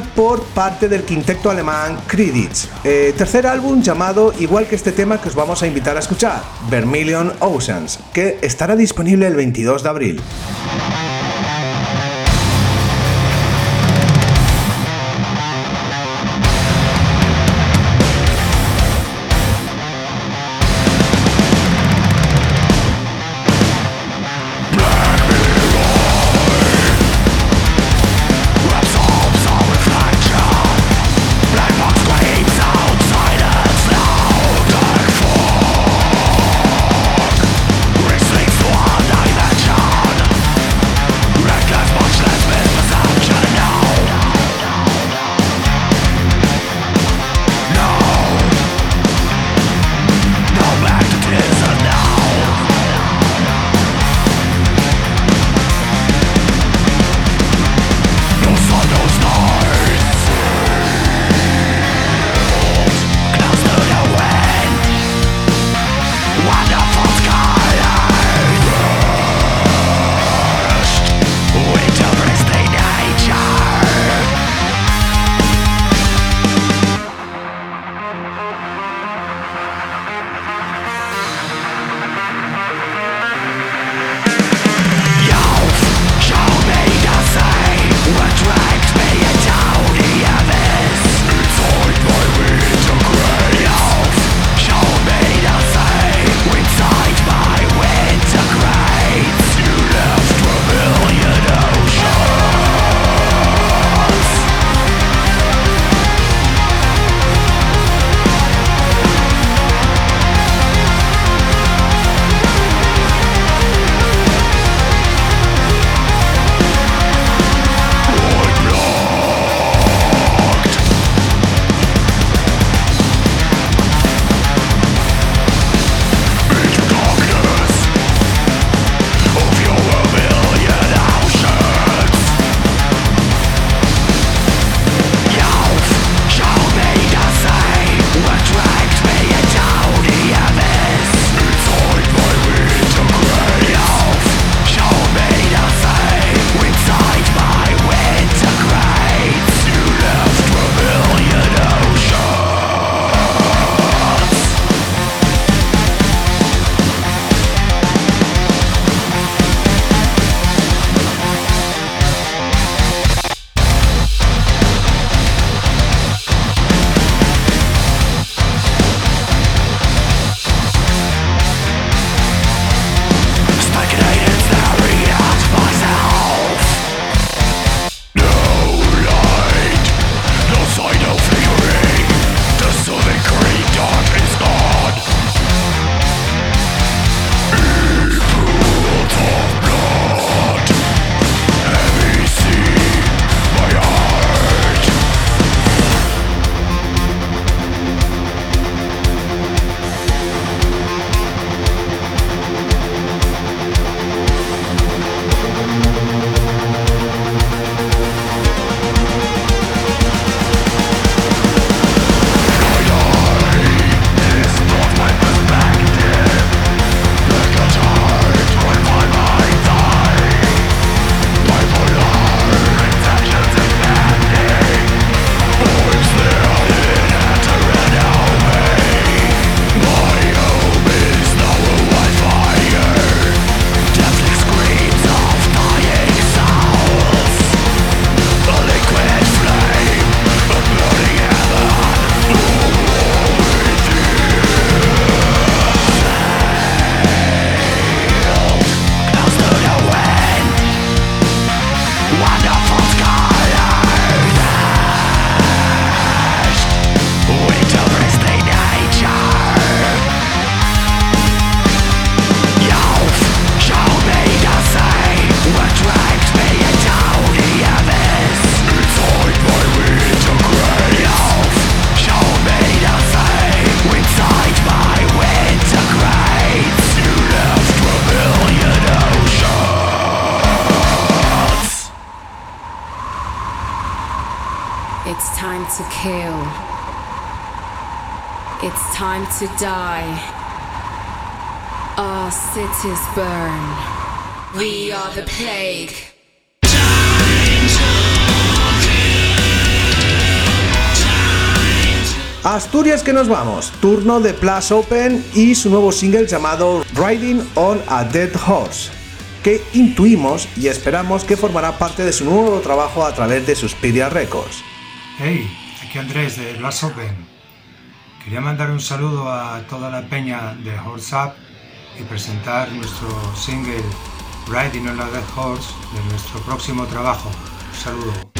Por parte del quinteto alemán Credits. Eh, tercer álbum llamado igual que este tema que os vamos a invitar a escuchar, Vermilion Oceans, que estará disponible el 22 de abril. It's time to die. Our cities burn. We are the plague. Asturias que nos vamos, turno de Plus Open y su nuevo single llamado Riding on a Dead Horse, que intuimos y esperamos que formará parte de su nuevo trabajo a través de Suspiria Records. Hey, aquí Andrés de Blast Open. Quería mandar un saludo a toda la peña de Horse Up y presentar nuestro single Riding on a Dead Horse de nuestro próximo trabajo. Un saludo.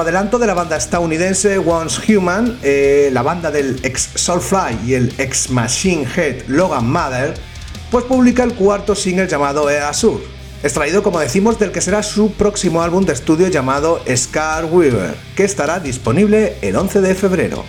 Otro adelanto de la banda estadounidense Once Human, eh, la banda del ex Soulfly y el ex Machine Head Logan Mother, pues publica el cuarto single llamado Era Sur, extraído como decimos del que será su próximo álbum de estudio llamado Scar Weaver, que estará disponible el 11 de febrero.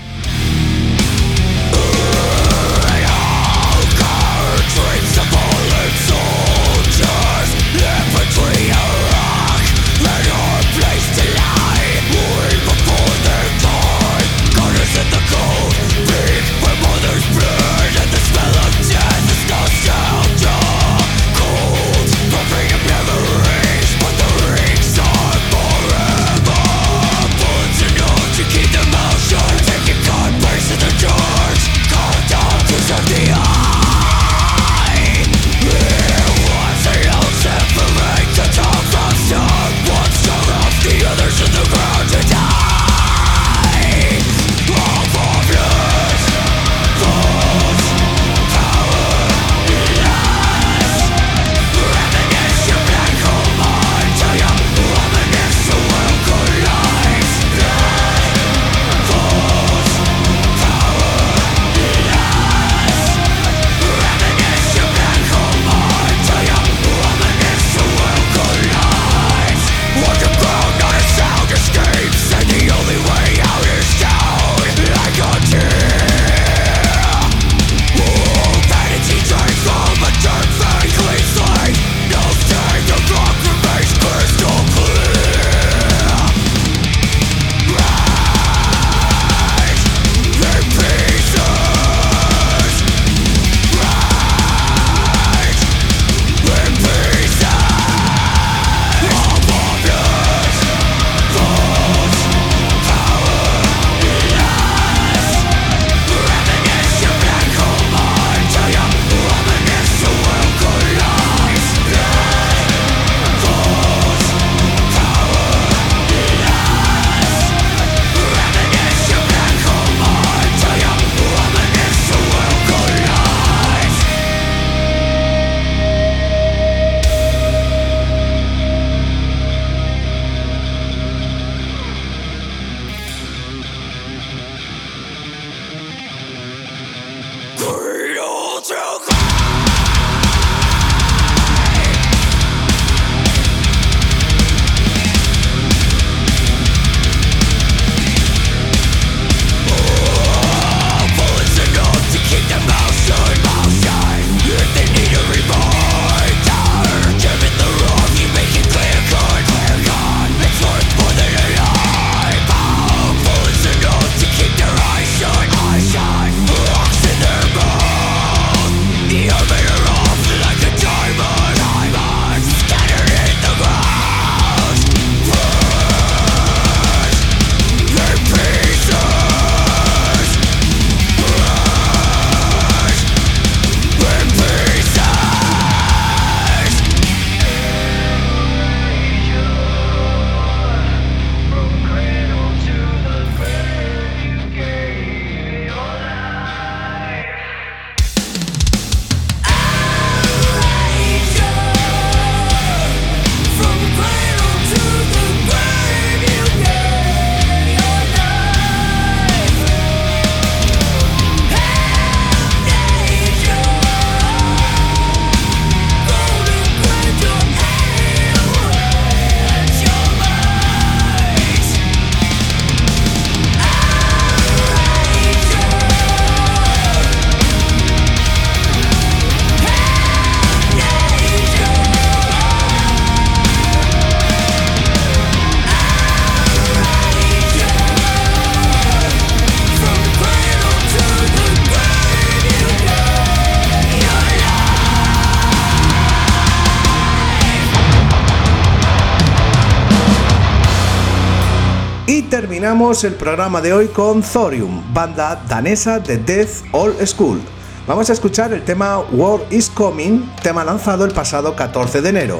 El programa de hoy con Thorium, banda danesa de Death Old School. Vamos a escuchar el tema War is Coming, tema lanzado el pasado 14 de enero.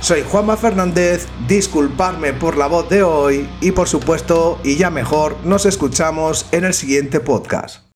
Soy Juanma Fernández, disculparme por la voz de hoy y por supuesto, y ya mejor, nos escuchamos en el siguiente podcast.